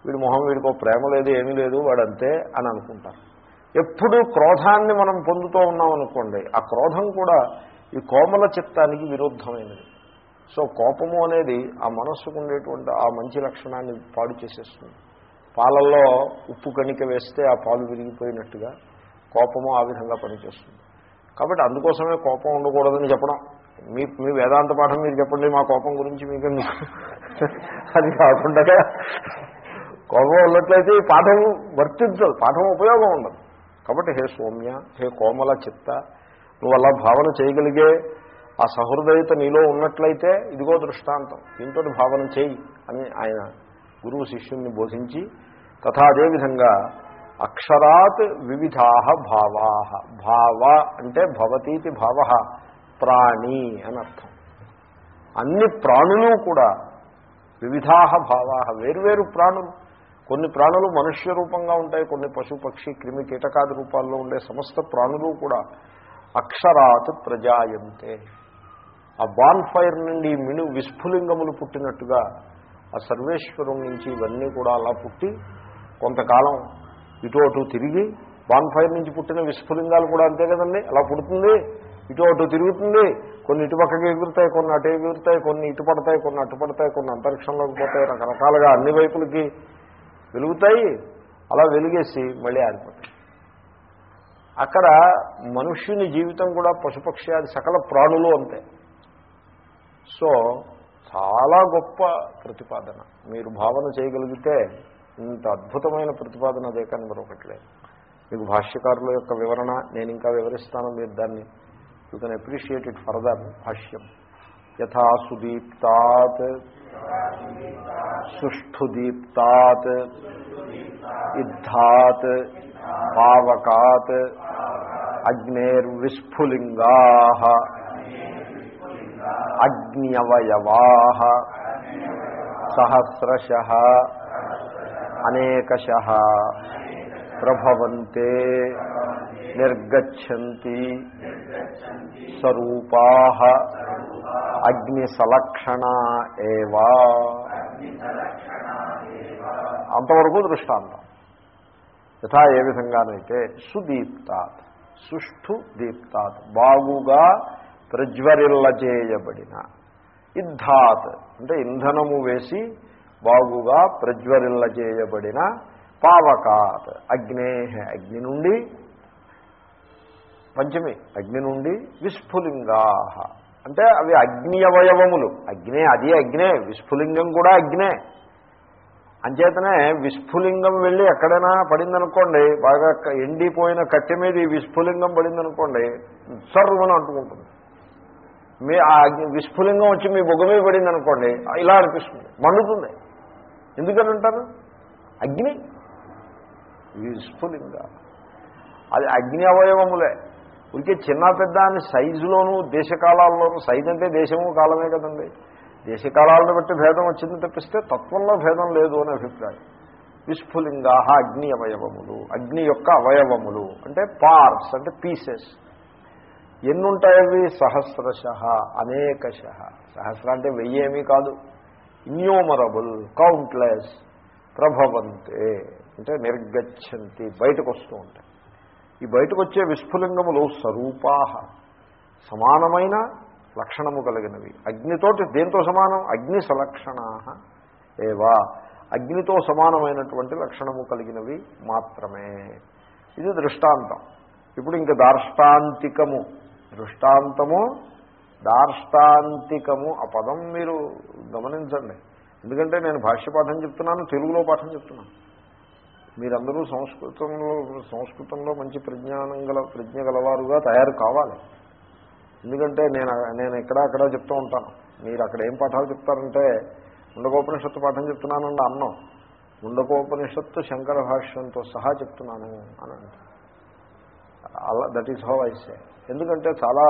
వీడి మొహం వీడికో ప్రేమ లేదు ఏమీ లేదు వాడంతే అని అనుకుంటారు. ఎప్పుడు క్రోధాన్ని మనం పొందుతూ ఉన్నాం అనుకోండి ఆ క్రోధం కూడా ఈ కోమల చిత్తానికి విరుద్ధమైనది. సో కోపము అనేది ఆ మనస్సుకు ఉండేటువంటి ఆ మంచి లక్షణాన్ని పాడు చేసేస్తుంది. పాలల్లో ఉప్పు కణిక వేస్తే ఆ పాలు విరిగిపోయినట్టుగా కోపము ఆ విధంగా పనిచేస్తుంది. కాబట్టి అందుకోసమే కోపం ఉండకూడదని చెప్పడం. మీ మీ వేదాంత పాఠం మీరు చెప్పండి మా కోపం గురించి మీకు అది కాకుండా కోపం ఉన్నట్లయితే ఈ పాఠం వర్తించదు పాఠం ఉపయోగం ఉండదు. కాబట్టి హే సౌమ్య హే కోమల చిత్త నువ్వు అలా భావన చేయగలిగే ఆ సహృదయత నీలో ఉన్నట్లయితే ఇదిగో దృష్టాంతం. దీంతో భావన చేయి అని ఆయన గురువు శిష్యుణ్ణి బోధించి తథా అదేవిధంగా అక్షరాత్ వివిధా భావా. భావ అంటే భవతీతి భావ ప్రాణి అని అర్థం అన్ని ప్రాణులు కూడా వివిధా భావా వేరువేరు ప్రాణులు. కొన్ని ప్రాణులు మనుష్య రూపంగా ఉంటాయి కొన్ని పశుపక్షి క్రిమి కీటకాది రూపాల్లో ఉండే సమస్త ప్రాణులు కూడా అక్షరాత్ ప్రజాయంతే. ఆ బాన్ ఫైర్ నుండి మిను విస్ఫులింగములు పుట్టినట్టుగా ఆ సర్వేశ్వరం నుంచి ఇవన్నీ కూడా అలా పుట్టి కొంతకాలం ఇటు అటు తిరిగి బాన్ ఫైర్ నుంచి పుట్టిన విస్ఫులింగాలు కూడా అంతే కదండి. అలా పుడుతుంది ఇటు అటు తిరుగుతుంది. కొన్ని ఇటు పక్కకి ఎగురుతాయి కొన్ని అటు ఎగురుతాయి కొన్ని ఇటు పడతాయి కొన్ని అటు పడతాయి కొన్ని అంతరిక్షంలోకి పోతాయి రకరకాలుగా అన్ని వైపులకి వెలుగుతాయి. అలా వెలిగేసి మళ్ళీ ఆరిపోతాయి. అక్కడ మనుష్యుని జీవితం కూడా పశుపక్షి అది సకల ప్రాణులు అంతే. సో చాలా గొప్ప ప్రతిపాదన. మీరు భావన చేయగలిగితే ఇంత అద్భుతమైన ప్రతిపాదన అదే కానీ మరొకట్లేదు. మీకు భాష్యకారుల యొక్క వివరణ నేను ఇంకా వివరిస్తాను మీరు దాన్ని you can appreciate it further భాష్యం. యథా సుదీప్తాత్ సుష్ఠుదీప్తాత్ ఇద్ధాత్ పావకాత్ అగ్నేర్విస్ఫులింగా అగ్న్యవయవా సహస్రశ అనేకశ ప్రభవంతే నిర్గచ్చంతి స్వరూపా అగ్నిసలక్షణ ఏవా. అంతవరకు దృష్టాంతం. యథా ఏ విధంగానైతే సుదీప్తాత్ సుష్ఠు దీప్తాత్ బాగుగా ప్రజ్వరిల్లజేయబడిన ఇద్ధాత్ అంటే ఇంధనము వేసి బాగుగా ప్రజ్వరిల్ల చేయబడిన పావకాత్. అగ్నే అగ్ని నుండి పంచమి అగ్ని నుండి విస్ఫులింగా అంటే అవి అగ్ని అవయవములు. అగ్నే అది అగ్నే విస్ఫులింగం కూడా అగ్నే. అంచేతనే విస్ఫులింగం వెళ్ళి ఎక్కడైనా పడిందనుకోండి బాగా ఎండిపోయిన కట్టె మీద ఈ విస్ఫులింగం పడిందనుకోండి సర్వను అంటుకుంటుంది. మీ ఆ అగ్ని- విస్ఫులింగం వచ్చి మీ బొగ్గ మీద పడింది అనుకోండి ఇలా అనిపిస్తుంది. మండుతుంది. ఎందుకని అంటారు? అగ్ని. విస్ఫులింగ అది అగ్ని అవయవములే. ఉరికే చిన్న పెద్ద అని సైజులోనూ దేశకాలాల్లోనూ సైజు అంటే దేశము కాలమే కదండి. దేశకాలాలను బట్టి భేదం వచ్చింది తప్పిస్తే తత్వంలో భేదం లేదు అనే అభిప్రాయం. విస్ఫులింగా అగ్ని అవయవములు. అగ్ని యొక్క అవయవములు. అంటే పార్ట్స్ అంటే పీసెస్ ఎన్నుంటాయి అవి? సహస్రశ అనేకశ. సహస్ర అంటే వెయ్యేమీ కాదు. ఇన్యూమరబుల్ కౌంట్లెస్ ప్రభవంతే అంటే నిర్గచ్చంతి బయటకు వస్తూ ఉంటాయి. ఈ బయటకు వచ్చే విస్ఫులింగములు స్వరూపాహ సమానమైన లక్షణము కలిగినవి. అగ్నితోటి దేంతో సమానం? అగ్ని సలక్షణా ఏవా? అగ్నితో సమానమైనటువంటి లక్షణము కలిగినవి మాత్రమే. ఇది దృష్టాంతం. ఇప్పుడు ఇంక దార్ష్టాంతికము. దృష్టాంతము దార్ష్టాంతికము ఆ పదం మీరు గమనించండి. ఎందుకంటే నేను భాష్య పాఠం చెప్తున్నాను తెలుగులో పాఠం చెప్తున్నాను. మీరందరూ సంస్కృతంలో సంస్కృతంలో మంచి ప్రజ్ఞానం గల ప్రజ్ఞ గలవారుగా తయారు కావాలి. ఎందుకంటే నేను నేను ఇక్కడ అక్కడ చెప్తూ ఉంటాను. మీరు అక్కడ ఏం పాఠాలు చెప్తారంటే ముండకోపనిషత్తు పాఠం చెప్తున్నానండి అన్నం ముండకోపనిషత్తు శంకర భాష్యంతో సహా చెప్తున్నాను అని అలా దట్ ఈస్ హౌ ఐసే ఎందుకంటే చాలా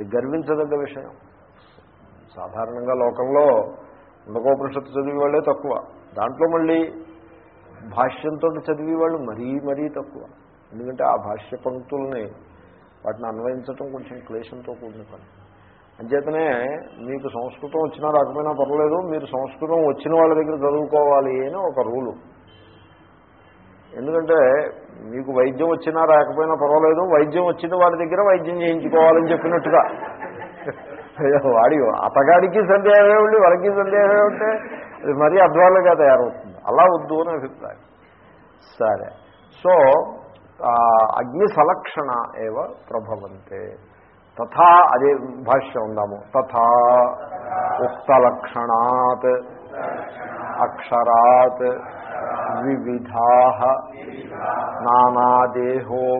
ఇది గర్వించదగ్గ విషయం. సాధారణంగా లోకంలో ఉండకోపనిషత్తు చదివే వాళ్ళే తక్కువ. దాంట్లో మళ్ళీ భాష్యంతో చదివే వాళ్ళు మరీ మరీ తక్కువ. ఎందుకంటే ఆ భాష్య పంక్తుల్ని వాటిని అన్వయించటం కొంచెం క్లేశంతో కూడిన పని. అంచేతనే మీకు సంస్కృతం వచ్చినా రాకపోయినా పర్వాలేదు మీరు సంస్కృతం వచ్చిన వాళ్ళ దగ్గర చదువుకోవాలి అని ఒక రూలు. ఎందుకంటే మీకు వైద్యం వచ్చినా రాకపోయినా పర్వాలేదు వైద్యం వచ్చిన వాడి దగ్గర వైద్యం చేయించుకోవాలని చెప్పినట్టుగా. వాడి అతగాడికి సందేహమే ఉండి వాళ్ళకి సందేహమే ఉంటే అది మరీ అధ్వానంగా తయారవుతుంది. అలా వద్దు అని అభిప్రాయం. సరే. సో ఆ, అగ్ని సలక్షణ ఏవ ప్రభవంతే. తథా అదే భాష్యం ఉందాము. తథా ఉక్తలక్షణాత్ అక్షరాత్ వివిధా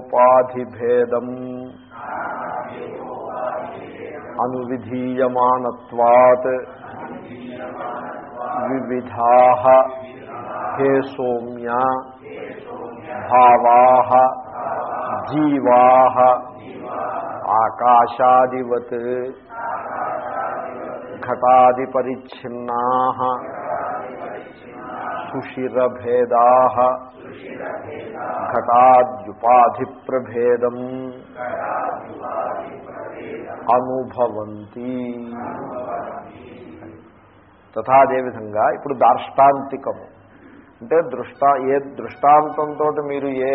నానాదేహోపాధిభేదం అనువిధీయమానత్వాత్ వివిధా హే సోమ్య భావా జీవా ఆకాశాదివత్ ఘటాదిపరిచ్ఛిన్నా సుషిరభేదా ఘటాద్యుపాధిప్రభేదం అనుభవంతి. తథా అదేవిధంగా ఇప్పుడు దార్ష్టాంతికము అంటే దృష్టా ఏ దృష్టాంతంతో మీరు ఏ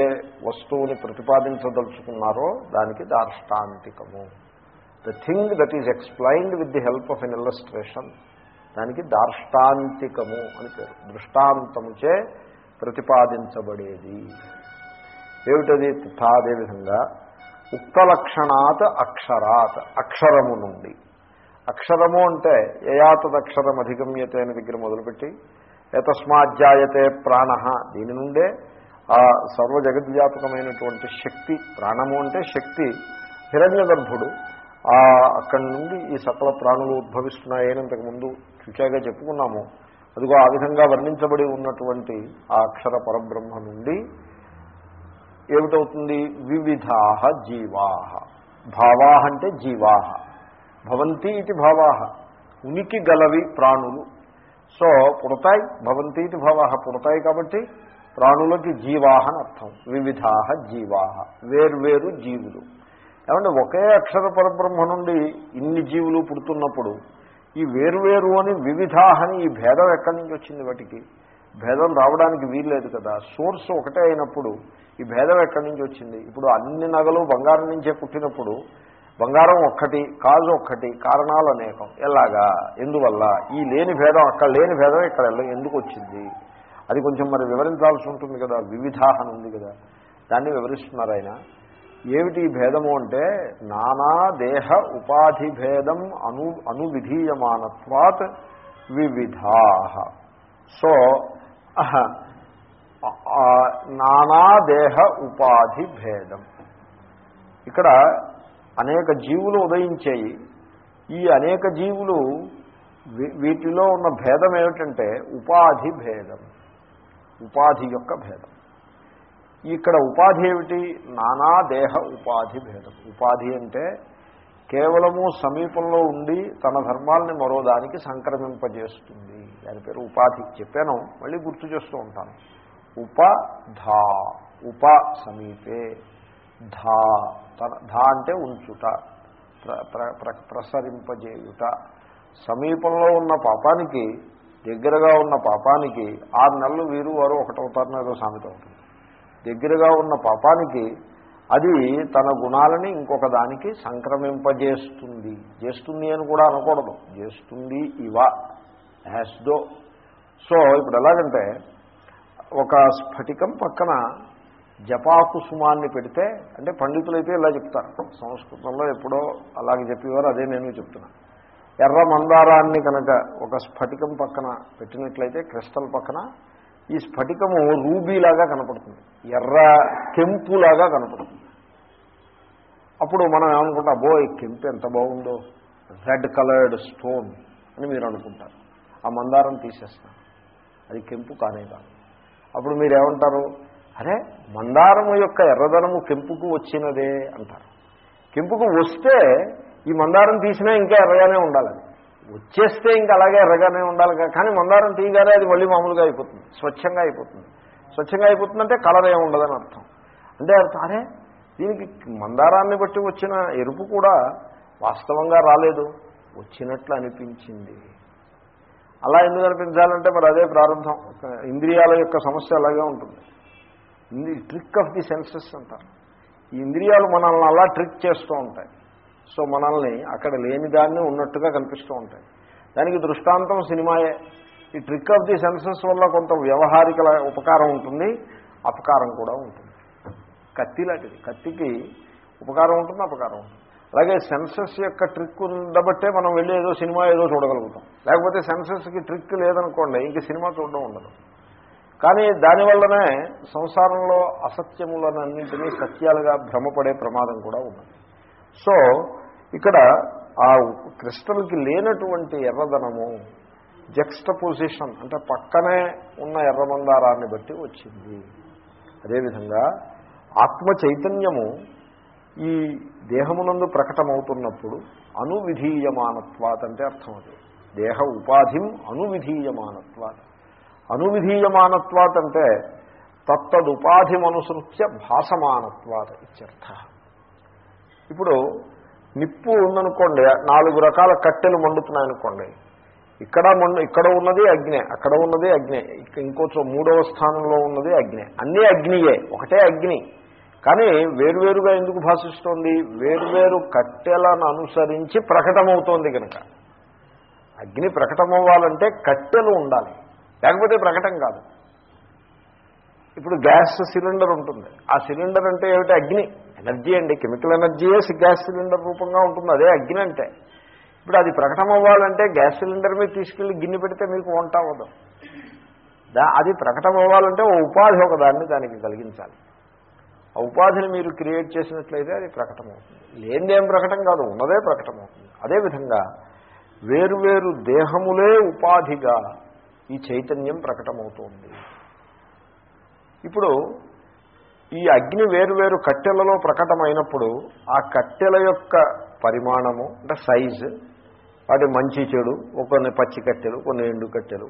వస్తువుని ప్రతిపాదించదలుచుకున్నారో దానికి దార్ష్టాంతికము. The thing that is explained with the help of an illustration దానికి దార్ష్టాంతికము అని పేరు. దృష్టాంతముచే ప్రతిపాదించబడేది. ఏమిటది? తథా అదేవిధంగా ఉక్తలక్షణాత్ అక్షరాత్ అక్షరము నుండి. అక్షరము అంటే యయాతదక్షరం అధిగమ్యతే అనే దగ్గర మొదలుపెట్టి ఏతస్మాజ్జాయతే ప్రాణ దీని నుండే ఆ సర్వ జగద్వ్యాపకమైనటువంటి శక్తి ప్రాణము అంటే శక్తి హిరణ్యగర్భుడు అక్కడి నుండి ఈ సకల ప్రాణులు ఉద్భవిస్తున్నాయని ఇంతకుముందు చూచాగా చెప్పుకున్నాము. అదిగో ఆ విధంగా వర్ణించబడి ఉన్నటువంటి ఆ అక్షర పరబ్రహ్మ నుండి ఏమిటవుతుంది? వివిధాహ జీవా. భావా అంటే జీవాహ భవంతి ఇది భావాహ ఉనికి గలవి ప్రాణులు. సో పుడతాయి భవంతి ఇది భావా పుడతాయి కాబట్టి ప్రాణులకి జీవాహ అని అర్థం. వివిధా జీవాహ వేర్వేరు జీవులు. ఏమంటే ఒకే అక్షర పరబ్రహ్మ నుండి ఇన్ని జీవులు పుడుతున్నప్పుడు ఈ వేరువేరు అని వివిధాహని ఈ భేదం ఎక్కడి నుంచి వచ్చింది వాటికి? భేదం రావడానికి వీల్లేదు కదా. సోర్స్ ఒకటే అయినప్పుడు ఈ భేదం ఎక్కడి నుంచి వచ్చింది? ఇప్పుడు అన్ని నగలు బంగారం నుంచే పుట్టినప్పుడు బంగారం ఒక్కటి కాజు ఒక్కటి కారణాలు అనేకం. ఎలాగా? ఎందువల్ల? ఈ లేని భేదం అక్కడ లేని భేదం ఇక్కడ ఎందుకు వచ్చింది? అది కొంచెం మరి వివరించాల్సి ఉంటుంది కదా. వివిధాహన ఉంది కదా. దాన్ని వివరిస్తున్నారు ఆయన. ఏమిటి ఈ భేదము అంటే నానా దేహ ఉపాధి భేదం అను అనువిధీయమానత్వాత్ వివిధా. సో నానా దేహ ఉపాధి భేదం ఇక్కడ అనేక జీవులు ఉదయించాయి. ఈ అనేక జీవులు వీ- వీటిలో ఉన్న భేదం ఏమిటంటే ఉపాధి భేదం ఉపాధి యొక్క భేదం. ఇక్కడ ఉపాధి ఏమిటి? నానా దేహ ఉపాధి భేదం. ఉపాధి అంటే కేవలము సమీపంలో ఉండి తన ధర్మాల్ని మరో దానికి సంక్రమింపజేస్తుంది. దాని పేరు ఉపాధి. చెప్పాను. మళ్ళీ గుర్తు చేస్తూ ఉంటాను. ఉపధా ఉప సమీపే. ధా. తన ధా అంటే ఉంచుట. ప్ర ప్ర ప్ర- ప్రసరింపజేయుట. సమీపంలో ఉన్న పాపానికి దగ్గరగా ఉన్న పాపానికి ఆరు నెలలు వీరు వారు ఒకటవుతారని ఏదో సామెత ఉంటుంది దగ్గరగా ఉన్న పాపానికి అది తన గుణాలని ఇంకొక దానికి సంక్రమింపజేస్తుంది. చేస్తుంది అని కూడా అనకూడదు. చేస్తుంది ఇవ హ్యాస్ దో సో ఇప్పుడు ఎలాగంటే ఒక స్ఫటికం పక్కన జపాకుసుమాన్ని పెడితే అంటే పండితులైతే ఇలా చెప్తారు. సంస్కృతంలో ఎప్పుడో అలాగే చెప్పేవారు అదే నేను చెప్తున్నా. ఎర్ర మందారాన్ని కనుక ఒక స్ఫటికం పక్కన పెట్టినట్లయితే క్రిస్టల్ పక్కన ఈ స్ఫటికము రూబీలాగా కనపడుతుంది. ఎర్ర కెంపులాగా కనపడుతుంది. అప్పుడు మనం ఏమనుకుంటాం అబ్బో ఈ కెంపు ఎంత బాగుందో. రెడ్ కలర్డ్ స్టోన్ అని మీరు అనుకుంటారు. ఆ మందారం తీసేస్తాం. అది కెంపు కానే కాదు. అప్పుడు మీరు ఏమంటారు? అరే మందారము యొక్క ఎర్రదనము కెంపుకు వచ్చినదే అంటారు. కెంపుకు వస్తే ఈ మందారం తీసినా ఇంకా ఎర్రగానే ఉండాలి. వచ్చేస్తే ఇంకా అలాగే ఎర్రగానే ఉండాలి కానీ మందారం తీయగానే అది మళ్ళీ మామూలుగా అయిపోతుంది. స్వచ్ఛంగా అయిపోతుంది. స్వచ్ఛంగా అయిపోతుందంటే కలర్ ఏమి ఉండదని అర్థం. అంటే అర్థం అరే దీనికి మందారాన్ని బట్టి వచ్చిన ఎరుపు కూడా వాస్తవంగా రాలేదు. వచ్చినట్లు అనిపించింది. అలా ఎందుకు అనిపించాలంటే మరి అదే ప్రారంభం. ఇంద్రియాల యొక్క సమస్య అలాగే ఉంటుంది. ట్రిక్ ఆఫ్ ది సెన్సెస్ అంటారు. ఈ ఇంద్రియాలు మనల్ని అలా ట్రిక్ చేస్తూ ఉంటాయి. సో మనల్ని అక్కడ లేని దాన్ని ఉన్నట్టుగా కనిపిస్తూ ఉంటాయి. దానికి దృష్టాంతం సినిమాయే. ఈ ట్రిక్ ఆఫ్ ది సెన్సెస్ వల్ల కొంత వ్యవహారిక ఉపకారం ఉంటుంది అపకారం కూడా ఉంటుంది. కత్తి లాంటిది. కత్తికి ఉపకారం ఉంటుంది అపకారం ఉంటుంది. అలాగే సెన్సెస్ యొక్క ట్రిక్ ఉండబట్టే మనం వెళ్ళి ఏదో సినిమా ఏదో చూడగలుగుతాం. లేకపోతే సెన్సెస్కి ట్రిక్ లేదనుకోండి ఇంక సినిమా చూడడం ఉండదు. కానీ దానివల్లనే సంసారంలో అసత్యములనన్నింటినీ సత్యాలుగా భ్రమపడే ప్రమాదం కూడా ఉన్నది. సో ఇక్కడ ఆ క్రిస్టల్కి లేనటువంటి ఎర్రదనము జక్స్ట పొజిషన్ అంటే పక్కనే ఉన్న ఎర్రమందారాన్ని బట్టి వచ్చింది. అదేవిధంగా ఆత్మ చైతన్యము ఈ దేహమునందు ప్రకటమవుతున్నప్పుడు అనువిధీయమానత్వాత్ అంటే అర్థం అది. దేహ ఉపాధిం అనువిధీయమానత్వాత్. అనువిధీయమానత్వాత్ అంటే తత్తదుపాధిమనుసృత్య భాసమానత్వాత్ ఇత్యర్థ. ఇప్పుడు నిప్పు ఉందనుకోండి నాలుగు రకాల కట్టెలు మండుతున్నాయనుకోండి ఇక్కడ మండు ఇక్కడ ఉన్నది అగ్నే అక్కడ ఉన్నది అగ్నే ఇక ఇంకో మూడవ స్థానంలో ఉన్నది అగ్నే. అన్నీ అగ్నియే ఒకటే అగ్ని. కానీ వేరువేరుగా ఎందుకు భాషిస్తోంది? వేరువేరు కట్టెలను అనుసరించి ప్రకటమవుతోంది కనుక. అగ్ని ప్రకటమవ్వాలంటే కట్టెలు ఉండాలి. లేకపోతే ప్రకటం కాదు. ఇప్పుడు గ్యాస్ సిలిండర్ ఉంటుంది. ఆ సిలిండర్ అంటే ఏమిటి? అగ్ని. ఎనర్జీ అండి. కెమికల్ ఎనర్జీయే గ్యాస్ సిలిండర్ రూపంగా ఉంటుంది అదే అగ్ని అంటే. ఇప్పుడు అది ప్రకటన అవ్వాలంటే గ్యాస్ సిలిండర్ మీద తీసుకెళ్ళి గిన్నె పెడితే మీకు వంట అవ్వదు. అది ప్రకటన అవ్వాలంటే ఓ ఉపాధి ఒక దాన్ని దానికి కలిగించాలి. ఆ ఉపాధిని మీరు క్రియేట్ చేసినట్లయితే అది ప్రకటన అవుతుంది. లేనిదేం ప్రకటన కాదు ఉన్నదే ప్రకటన అవుతుంది. అదేవిధంగా వేరువేరు దేహములే ఉపాధిగా ఈ చైతన్యం ప్రకటమవుతోంది. ఇప్పుడు ఈ అగ్ని వేరువేరు కట్టెలలో ప్రకటమైనప్పుడు ఆ కట్టెల యొక్క పరిమాణము అంటే సైజు వాటి మంచి చెడు కొన్ని పచ్చి కట్టెలు కొన్ని ఎండు కట్టెలు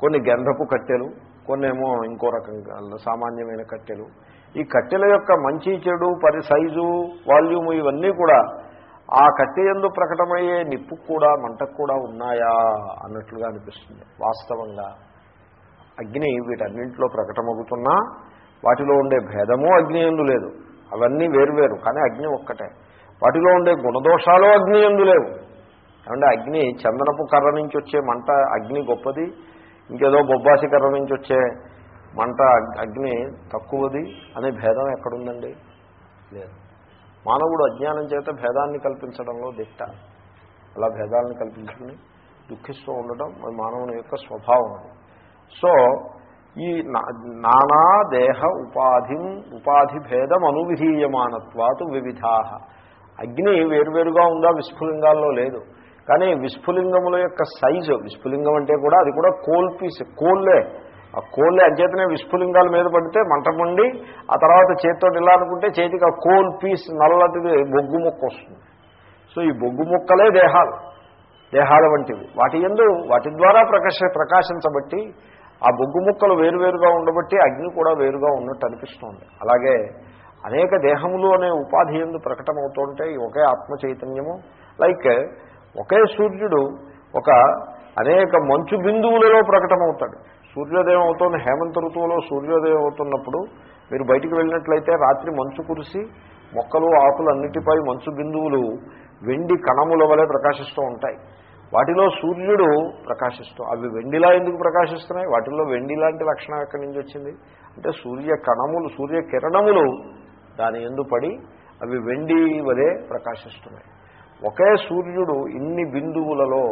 కొన్ని గంధపు కట్టెలు కొన్ని ఏమో ఇంకో రకంగా సామాన్యమైన కట్టెలు. ఈ కట్టెల యొక్క మంచి చెడు పరి సైజు వాల్యూమ్ ఇవన్నీ కూడా ఆ కట్టె ఎందు ప్రకటమయ్యే నిప్పు కూడా మంటకు కూడా ఉన్నాయా? అన్నట్లుగా అనిపిస్తుంది. వాస్తవంగా అగ్ని వీటన్నింటిలో ప్రకటమవుతున్నా వాటిలో ఉండే భేదము అగ్ని ఎందు లేదు. అవన్నీ వేరువేరు కానీ అగ్ని ఒక్కటే. వాటిలో ఉండే గుణదోషాలు అగ్ని ఎందు లేవు. ఏమంటే అగ్ని చందనపు కర్ర నుంచి వచ్చే మంట అగ్ని గొప్పది ఇంకేదో బొబ్బాసి కర్ర నుంచి వచ్చే మంట అగ్ని తక్కువది అనే భేదం ఎక్కడుందండి? లేదు. మానవుడు అజ్ఞానం చేత భేదాన్ని కల్పించడంలో దిట్ట. అలా భేదాలను కల్పించుకుని దుఃఖిస్తూ ఉండడం అది మానవుని యొక్క స్వభావం అది. సో ఈ నానా దేహ ఉపాధి ఉపాధి భేదం అనువిధీయమానత్వాతు వివిధా. అగ్ని వేరువేరుగా ఉందా విస్ఫులింగాల్లో లేదు. కానీ విస్ఫులింగముల యొక్క సైజు విస్ఫులింగం అంటే కూడా అది కూడా కోల్ పీస్ కోల్లే ఆ కోల్లే అంచేతనే విస్ఫులింగాల మీద పడితే మంట పండి ఆ తర్వాత చేతితో ఇలా అనుకుంటే చేతికి ఆ కోల్ పీస్ నల్లటిది బొగ్గు ముక్క వస్తుంది. సో ఈ బొగ్గు ముక్కలే దేహాలు. దేహాల వంటివి. వాటి ఎందు వాటి ద్వారా ప్రకాశ ప్రకాశించబట్టి ఆ బొగ్గు ముక్కలు వేరువేరుగా ఉండబట్టి అగ్ని కూడా వేరుగా ఉన్నట్టు అనిపిస్తోంది. అలాగే అనేక దేహములు అనే ఉపాధి ఎందు ప్రకటమవుతుంటే ఒకే ఆత్మ చైతన్యము లైక్ ఒకే సూర్యుడు ఒక అనేక మంచు బిందువులలో ప్రకటమవుతాడు. సూర్యోదయం అవుతుంది హేమంత ఋతువులో సూర్యోదయం అవుతున్నప్పుడు మీరు బయటికి వెళ్ళినట్లయితే రాత్రి మంచు కురిసి మొక్కలు ఆకులు అన్నిటిపై మంచు బిందువులు వెండి కణముల వలె ప్రకాశిస్తూ ఉంటాయి. వాటిలో సూర్యుడు ప్రకాశిస్తూ అవి వెండిలా ఎందుకు ప్రకాశిస్తున్నాయి? వాటిల్లో వెండి లాంటి లక్షణం ఎక్కడి నుంచి వచ్చింది? అంటే సూర్య కణములు సూర్య కిరణములు దాని ఎందు పడి అవి వెండి వలె ప్రకాశిస్తున్నాయి. ఒకే సూర్యుడు ఇన్ని బిందువులలో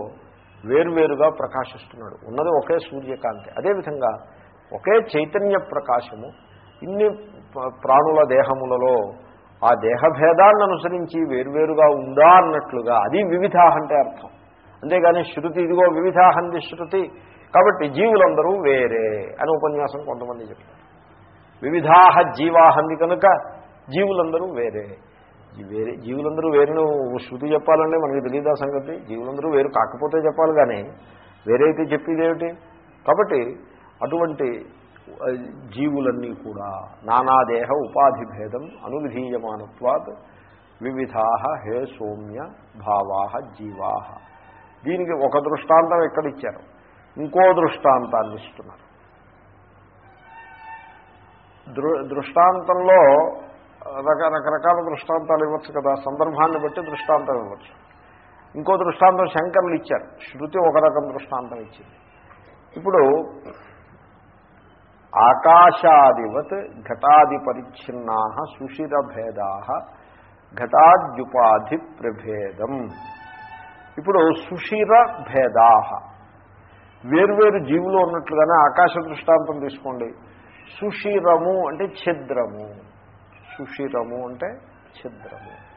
వేరువేరుగా ప్రకాశిస్తున్నాడు. ఉన్నది ఒకే సూర్యకాంతి. అదేవిధంగా ఒకే చైతన్య ప్రకాశము ఇన్ని ప్రాణుల దేహములలో ఆ దేహభేదాన్ని అనుసరించి వేరువేరుగా ఉందా అన్నట్లుగా అది వివిధ అంటే అర్థం. అంతేగాని శృతి ఇదిగో వివిధాహంది శృతి. కాబట్టి జీవులందరూ వేరే అని ఉపన్యాసం కొంతమంది చెప్తారు. వివిధాహ జీవాహంది కనుక జీవులందరూ వేరే. వేరే జీవులందరూ వేరును శృతి చెప్పాలంటే మనకి తెలియదా సంగతి? జీవులందరూ వేరు కాకపోతే చెప్పాలి కానీ వేరైతే చెప్పేదేమిటి కాబట్టి అటువంటి జీవులన్నీ కూడా నానాదేహ ఉపాధి భేదం అనువిధీయమానత్వాత్ వివిధా హే సౌమ్య భావా జీవా దీనికి ఒక దృష్టాంతం ఎక్కడిచ్చారు? ఇంకో దృష్టాంతాన్ని ఇస్తున్నారు. దృ దృష్టాంతంలో రక రకరకాల దృష్టాంతాలు ఇవ్వచ్చు కదా సందర్భాన్ని బట్టి దృష్టాంతం ఇవ్వచ్చు. ఇంకో దృష్టాంతం శంకర్లు ఇచ్చారు. శృతి ఒక రకం దృష్టాంతం ఇచ్చింది. ఇప్పుడు ఆకాశాదివత్ ఘటాది పరిచ్ఛిన్నా సుషిరభేదా ఘటాద్యుపాధి ప్రభేదం ఇప్పుడు సుషీర భేదాహ. వేర్వేరు జీవులు ఉన్నట్లుగానే ఆకాశ దృష్టాంతం తీసుకోండి. సుషీరము అంటే ఛిద్రము. సుషీరము అంటే ఛిద్రము.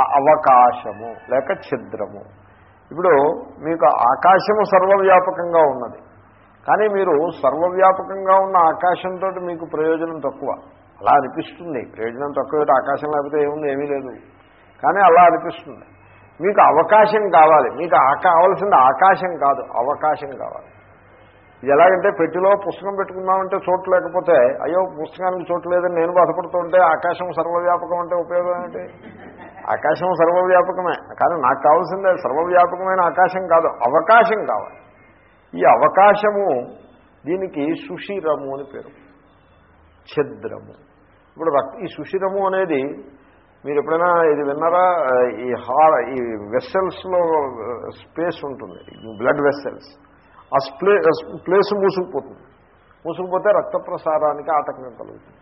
అవకాశము లేక ఛిద్రము. ఇప్పుడు మీకు ఆకాశము సర్వవ్యాపకంగా ఉన్నది. కానీ మీరు సర్వవ్యాపకంగా ఉన్న ఆకాశంతో మీకు ప్రయోజనం తక్కువ. అలా అనిపిస్తుంది. ప్రయోజనం తక్కువ ఆకాశం లేకపోతే ఏముంది? ఏమీ లేదు. కానీ అలా అనిపిస్తుంది. మీకు అవకాశం కావాలి. మీకు కావాల్సింది ఆకాశం కాదు అవకాశం కావాలి. ఇది ఎలాగంటే పెట్టిలో పుస్తకం పెట్టుకుందామంటే చోటు లేకపోతే అయ్యో పుస్తకానికి చోటు లేదని నేను బాధపడుతుంటే ఆకాశం సర్వవ్యాపకం అంటే ఉపయోగం ఏంటి? ఆకాశం సర్వవ్యాపకమే. కానీ నాకు కావాల్సిందే సర్వవ్యాపకమైన ఆకాశం కాదు అవకాశం కావాలి. ఈ అవకాశము దీనికి సుషిరము అని పేరు. ఛిద్రము. ఇప్పుడు ఈ సుషిరము అనేది మీరు ఎప్పుడైనా ఇది విన్నారా? ఈ హార్ ఈ వెస్సెల్స్లో స్పేస్ ఉంటుంది. Blood vessels. ఆ స్ప్లే ప్లేస్ మూసుకుపోతుంది. మూసుకుపోతే రక్త ప్రసారానికి ఆటంకం కలుగుతుంది.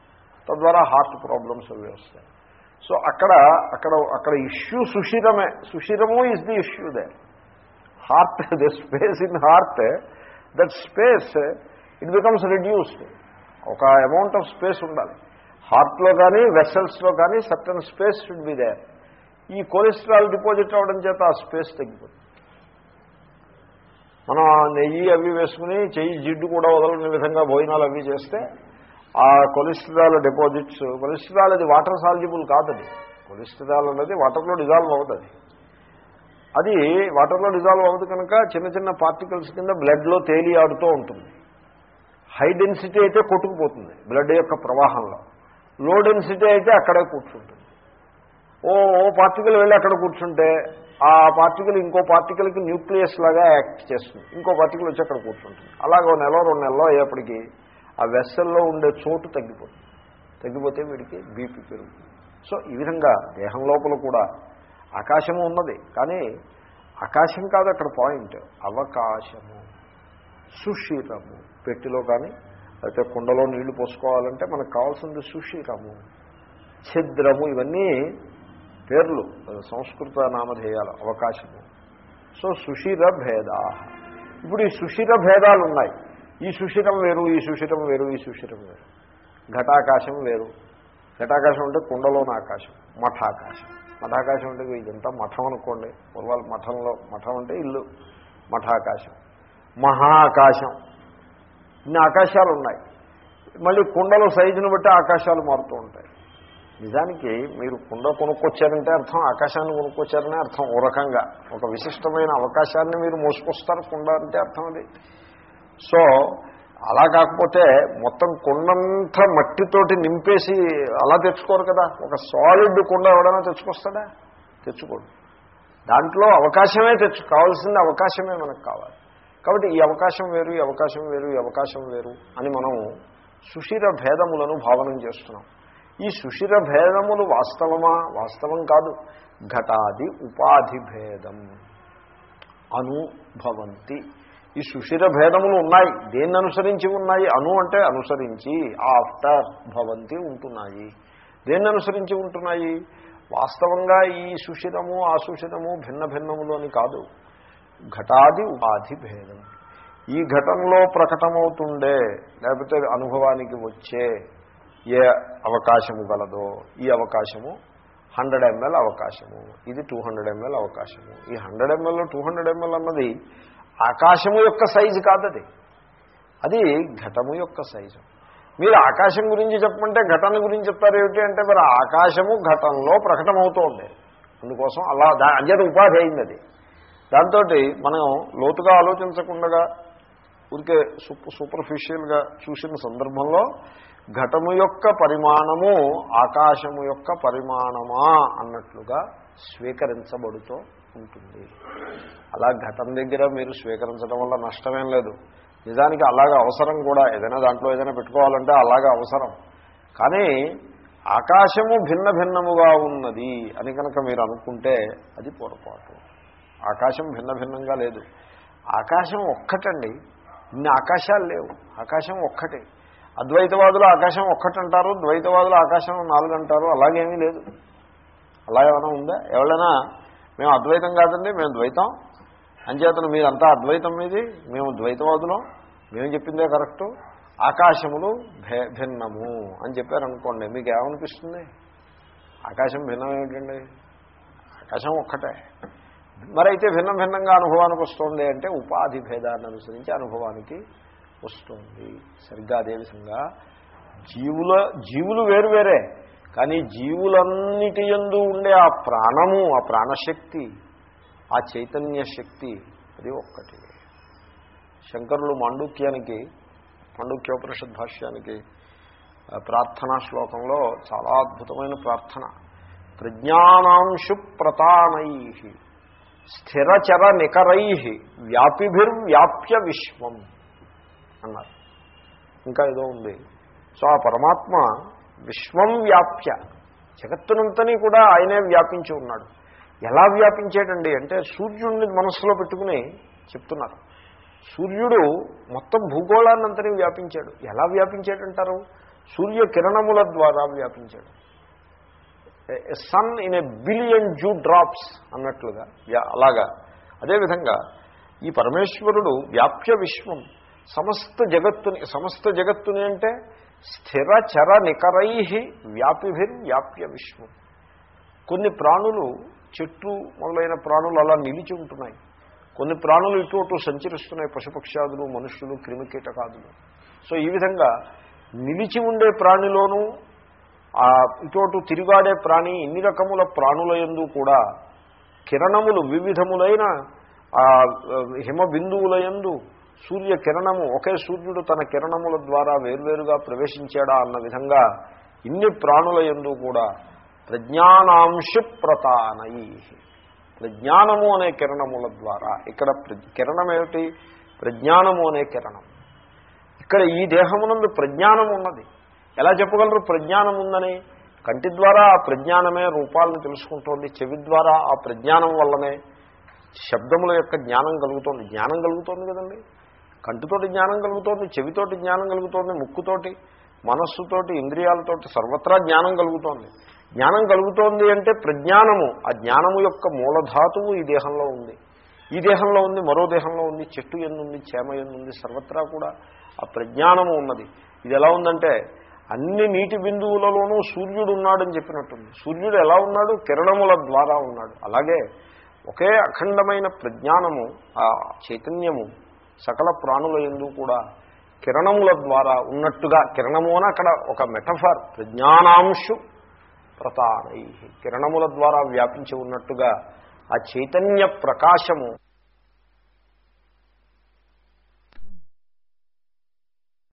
తద్వారా హార్ట్ ప్రాబ్లమ్స్ అవి వస్తాయి. సో అక్కడ అక్కడ అక్కడ ఇష్యూ సుషిరమే సుషిరము is the issue the heart the space in heart that space it becomes reduced ఒక అమౌంట్ ఆఫ్ స్పేస్ ఉండాలి. హార్ట్లో కానీ వెసల్స్లో కానీ certain space should be there ఈ కొలెస్ట్రాల్ డిపాజిట్ అవ్వడం చేత ఆ స్పేస్ తగ్గిపోతుంది. మనం నెయ్యి అవి వేసుకుని చెయ్యి జిడ్డు కూడా వదలని విధంగా భోజనాలు అవి చేస్తే ఆ కొలెస్ట్రాల్ డిపాజిట్స్ కొలెస్ట్రాల్ అది వాటర్ సాల్జిబుల్ కాదది. కొలెస్ట్రాల్ అనేది వాటర్లో డిజాల్వ్ అవుతుంది అది వాటర్లో డిజాల్వ్ అవ్వదు కనుక చిన్న చిన్న పార్టికల్స్ కింద బ్లడ్లో తేలి ఆడుతూ ఉంటుంది. హై డెన్సిటీ అయితే కొట్టుకుపోతుంది బ్లడ్ యొక్క ప్రవాహంలో. లో డెన్సిటీ అయితే అక్కడే కూర్చుంటుంది. ఓ ఓ పార్టికల్ వెళ్ళి అక్కడ కూర్చుంటే ఆ పార్టికల్ ఇంకో పార్టికల్కి న్యూక్లియస్ లాగా యాక్ట్ చేస్తుంది. ఇంకో పార్టికల్ వచ్చి అక్కడ కూర్చుంటుంది. అలాగే నెల రెండు నెలలో అయ్యేప్పటికీ ఆ వెస్సల్లో ఉండే చోటు తగ్గిపోతుంది. తగ్గిపోతే వీడికి బీపీ పెరుగుతుంది. సో ఈ విధంగా దేహం లోపల కూడా ఆకాశము ఉన్నది. కానీ ఆకాశం కాదు అక్కడ పాయింట్. అవకాశము సుషిరము. పెట్టిలో కానీ అయితే కుండలో నీళ్ళు పోసుకోవాలంటే మనకు కావాల్సింది సుశీలము ఛిద్రము ఇవన్నీ పేర్లు సంస్కృత నామధేయాలు అవకాశము. సో సుశీర భేదా ఇప్పుడు ఈ సుశీర భేదాలు ఉన్నాయి. ఈ సుషిరం వేరు ఈ సుషిరం వేరు ఈ సుషిరం వేరు. ఘటాకాశం వేరు. ఘటాకాశం అంటే కుండలోని ఆకాశం మఠాకాశం. మఠాకాశం అంటే ఇదంతా మఠం అనుకోండి. పూర్వాల మఠంలో మఠం అంటే ఇల్లు మఠాకాశం. మహాకాశం. ఇన్ని ఆకాశాలు ఉన్నాయి మళ్ళీ కుండల సైజును బట్టి ఆకాశాలు మారుతూ ఉంటాయి. నిజానికి మీరు కుండ కొనుక్కొచ్చారంటే అర్థం ఆకాశాన్ని కొనుక్కొచ్చారనే అర్థం ఓ రకంగా. ఒక విశిష్టమైన అవకాశాన్ని మీరు మోసుకొస్తారు కుండ అంటే అర్థం అది. సో అలా కాకపోతే మొత్తం కుండంతా మట్టితోటి నింపేసి అలా తెచ్చుకోరు కదా. ఒక సాలిడ్ కుండ ఎవడైనా తెచ్చుకొస్తాడా? తెచ్చుకోడు. దాంట్లో అవకాశమే తెచ్చు కావాల్సింది అవకాశమే మనకు కావాలి. కాబట్టి ఈ అవకాశం వేరు ఈ అవకాశం వేరు ఈ అవకాశం వేరు అని మనం సుషిర భేదములను భావనం చేస్తున్నాం. ఈ సుషిర భేదములు వాస్తవమా? వాస్తవం కాదు. ఘటాది ఉపాధి భేదం. అనుభవంతి. ఈ సుషిర భేదములు ఉన్నాయి. దేన్ని అనుసరించి ఉన్నాయి? అను అంటే అనుసరించి ఆఫ్టర్ భవంతి ఉంటున్నాయి. దేన్ని అనుసరించి ఉంటున్నాయి? వాస్తవంగా ఈ సుషిరము ఆ సుషిరము భిన్న భిన్నములు అని కాదు. ఘటాది ఉపాధి భేదం. ఈ ఘటంలో ప్రకటమవుతుండే లేకపోతే అనుభవానికి వచ్చే ఏ అవకాశము గలదో ఈ అవకాశము హండ్రెడ్ ఎంఎల్ అవకాశము ఇది టూ హండ్రెడ్ ఎంఎల్ అవకాశము. ఈ hundred ML two hundred ML అన్నది ఆకాశము యొక్క సైజు కాదది. అది ఘటము యొక్క సైజు. మీరు ఆకాశం గురించి చెప్పమంటే ఘటన గురించి చెప్తారు ఏమిటి అంటే మరి ఆకాశము ఘటనలో ప్రకటమవుతోంది. అందుకోసం అలా దా అంచేత ఉపాధి అయింది అది దాంతో మనం లోతుగా ఆలోచించకుండా ఊరికే సూపర్ సూపర్ఫిషియల్గా చూసిన సందర్భంలో ఘటము యొక్క పరిమాణము ఆకాశము యొక్క పరిమాణమా అన్నట్లుగా స్వీకరించబడుతూ ఉంటుంది. అలా ఘటం దగ్గర మీరు స్వీకరించడం వల్ల నష్టమేం లేదు. నిజానికి అలాగ అవసరం కూడా. ఏదైనా దాంట్లో ఏదైనా పెట్టుకోవాలంటే అలాగ అవసరం. కానీ ఆకాశము భిన్న భిన్నముగా ఉన్నది అని కనుక మీరు అనుకుంటే అది పొరపాటు. ఆకాశం భిన్న భిన్నంగా లేదు. ఆకాశం ఒక్కటండి. ఇన్ని ఆకాశాలు లేవు. ఆకాశం ఒక్కటే. అద్వైతవాదులు ఆకాశం ఒక్కటంటారు ద్వైతవాదులు ఆకాశం నాలుగు అంటారు అలాగేమీ లేదు. అలా ఏమైనా ఉందా? ఎవరైనా మేము అద్వైతం కాదండి మేము ద్వైతం. అంచేతను మీరంతా అద్వైతం మీది మేము ద్వైతవాదులం. మేము చెప్పిందే కరెక్టు. ఆకాశములు భే భిన్నము అని చెప్పారనుకోండి మీకు ఏమనిపిస్తుంది ఆకాశం భిన్నం ఏమిటండి ఆకాశం ఒక్కటే. మరైతే భిన్నం భిన్నంగా అనుభవానికి వస్తుంది అంటే ఉపాధి భేదాన్ని అనుసరించి అనుభవానికి వస్తుంది. సరిగ్గా అదేవిధంగా జీవుల జీవులు వేరు వేరే కానీ జీవులన్నిటి ఎందు ఉండే ఆ ప్రాణము ఆ ప్రాణశక్తి ఆ చైతన్య శక్తి అది ఒక్కటి. శంకరులు మాండుక్యానికి మాండుక్యోపనిషద్ భాష్యానికి ప్రార్థనా శ్లోకంలో చాలా అద్భుతమైన ప్రార్థన. ప్రజ్ఞానాంశు ప్రతానై స్థిరచర నికరై వ్యాపిభిర్వ్యాప్య విశ్వం అన్నారు. ఇంకా ఏదో ఉంది. సో ఆ పరమాత్మ విశ్వం వ్యాప్య జగత్తునంతని కూడా ఆయనే వ్యాపించి ఉన్నాడు. ఎలా వ్యాపించాడండి అంటే సూర్యుడిని మనస్సులో పెట్టుకుని చెప్తున్నారు. సూర్యుడు మొత్తం భూగోళాన్నంతని వ్యాపించాడు. ఎలా వ్యాపించాడంటారు? సూర్య కిరణముల ద్వారా వ్యాపించాడు. Sun in a billion dew drops అన్నట్లుగా అలాగా. అదేవిధంగా ఈ పరమేశ్వరుడు వ్యాప్య విశ్వం సమస్త జగత్తుని సమస్త జగత్తుని అంటే స్థిర చర నికరై వ్యాపిభిర్ వ్యాప్య విశ్వం. కొన్ని ప్రాణులు చెట్టు మొదలైన ప్రాణులు అలా నిలిచి ఉంటున్నాయి. కొన్ని ప్రాణులు ఇటు అటు సంచరిస్తున్నాయి పశుపక్షాదులు మనుషులు క్రిమికీటకాదులు. సో ఈ విధంగా నిలిచి ఉండే ప్రాణిలోనూ ఆ ఇటు తిరుగాడే ప్రాణి ఇన్ని రకముల ప్రాణుల ఎందు కూడా కిరణములు వివిధములైన ఆ హిమ బిందువుల ఎందు సూర్య కిరణము ఒకే సూర్యుడు తన కిరణముల ద్వారా వేర్వేరుగా ప్రవేశించాడా అన్న విధంగా ఇన్ని ప్రాణుల ఎందు కూడా ప్రజ్ఞానాంశ ప్రతానయి ప్రజ్ఞానము అనే కిరణముల ద్వారా. ఇక్కడ కిరణం ఏమిటి ప్రజ్ఞానము అనే కిరణం. ఇక్కడ ఈ దేహమునందు ప్రజ్ఞానం ఉన్నది ఎలా చెప్పగలరు? ప్రజ్ఞానం ఉందని. కంటి ద్వారా ఆ ప్రజ్ఞానమే రూపాలను తెలుసుకుంటోంది. చెవి ద్వారా ఆ ప్రజ్ఞానం వల్లనే శబ్దముల యొక్క జ్ఞానం కలుగుతోంది. జ్ఞానం కలుగుతోంది కదండి. కంటితోటి జ్ఞానం కలుగుతోంది చెవితోటి జ్ఞానం కలుగుతోంది ముక్కుతోటి మనస్సుతోటి ఇంద్రియాలతోటి సర్వత్రా జ్ఞానం కలుగుతోంది. జ్ఞానం కలుగుతోంది అంటే ప్రజ్ఞానము. ఆ జ్ఞానము యొక్క మూలధాతువు ఈ దేహంలో ఉంది. ఈ దేహంలో ఉంది మరో దేహంలో ఉంది చెట్టు ఎన్నుంది చేమ ఎన్నుంది సర్వత్రా కూడా ఆ ప్రజ్ఞానము ఉన్నది. ఇది ఎలా ఉందంటే అన్ని నీటి బిందువులలోనూ సూర్యుడు ఉన్నాడని చెప్పినట్టుంది. సూర్యుడు ఎలా ఉన్నాడు? కిరణముల ద్వారా ఉన్నాడు. అలాగే ఒకే అఖండమైన ప్రజ్ఞానము ఆ చైతన్యము సకల ప్రాణుల ఎందు కూడా కిరణముల ద్వారా ఉన్నట్టుగా కిరణము అని అక్కడ ఒక మెటఫర్ ప్రజ్ఞానాంశు ప్రతానై. కిరణముల ద్వారా వ్యాపించి ఉన్నట్టుగా ఆ చైతన్య ప్రకాశము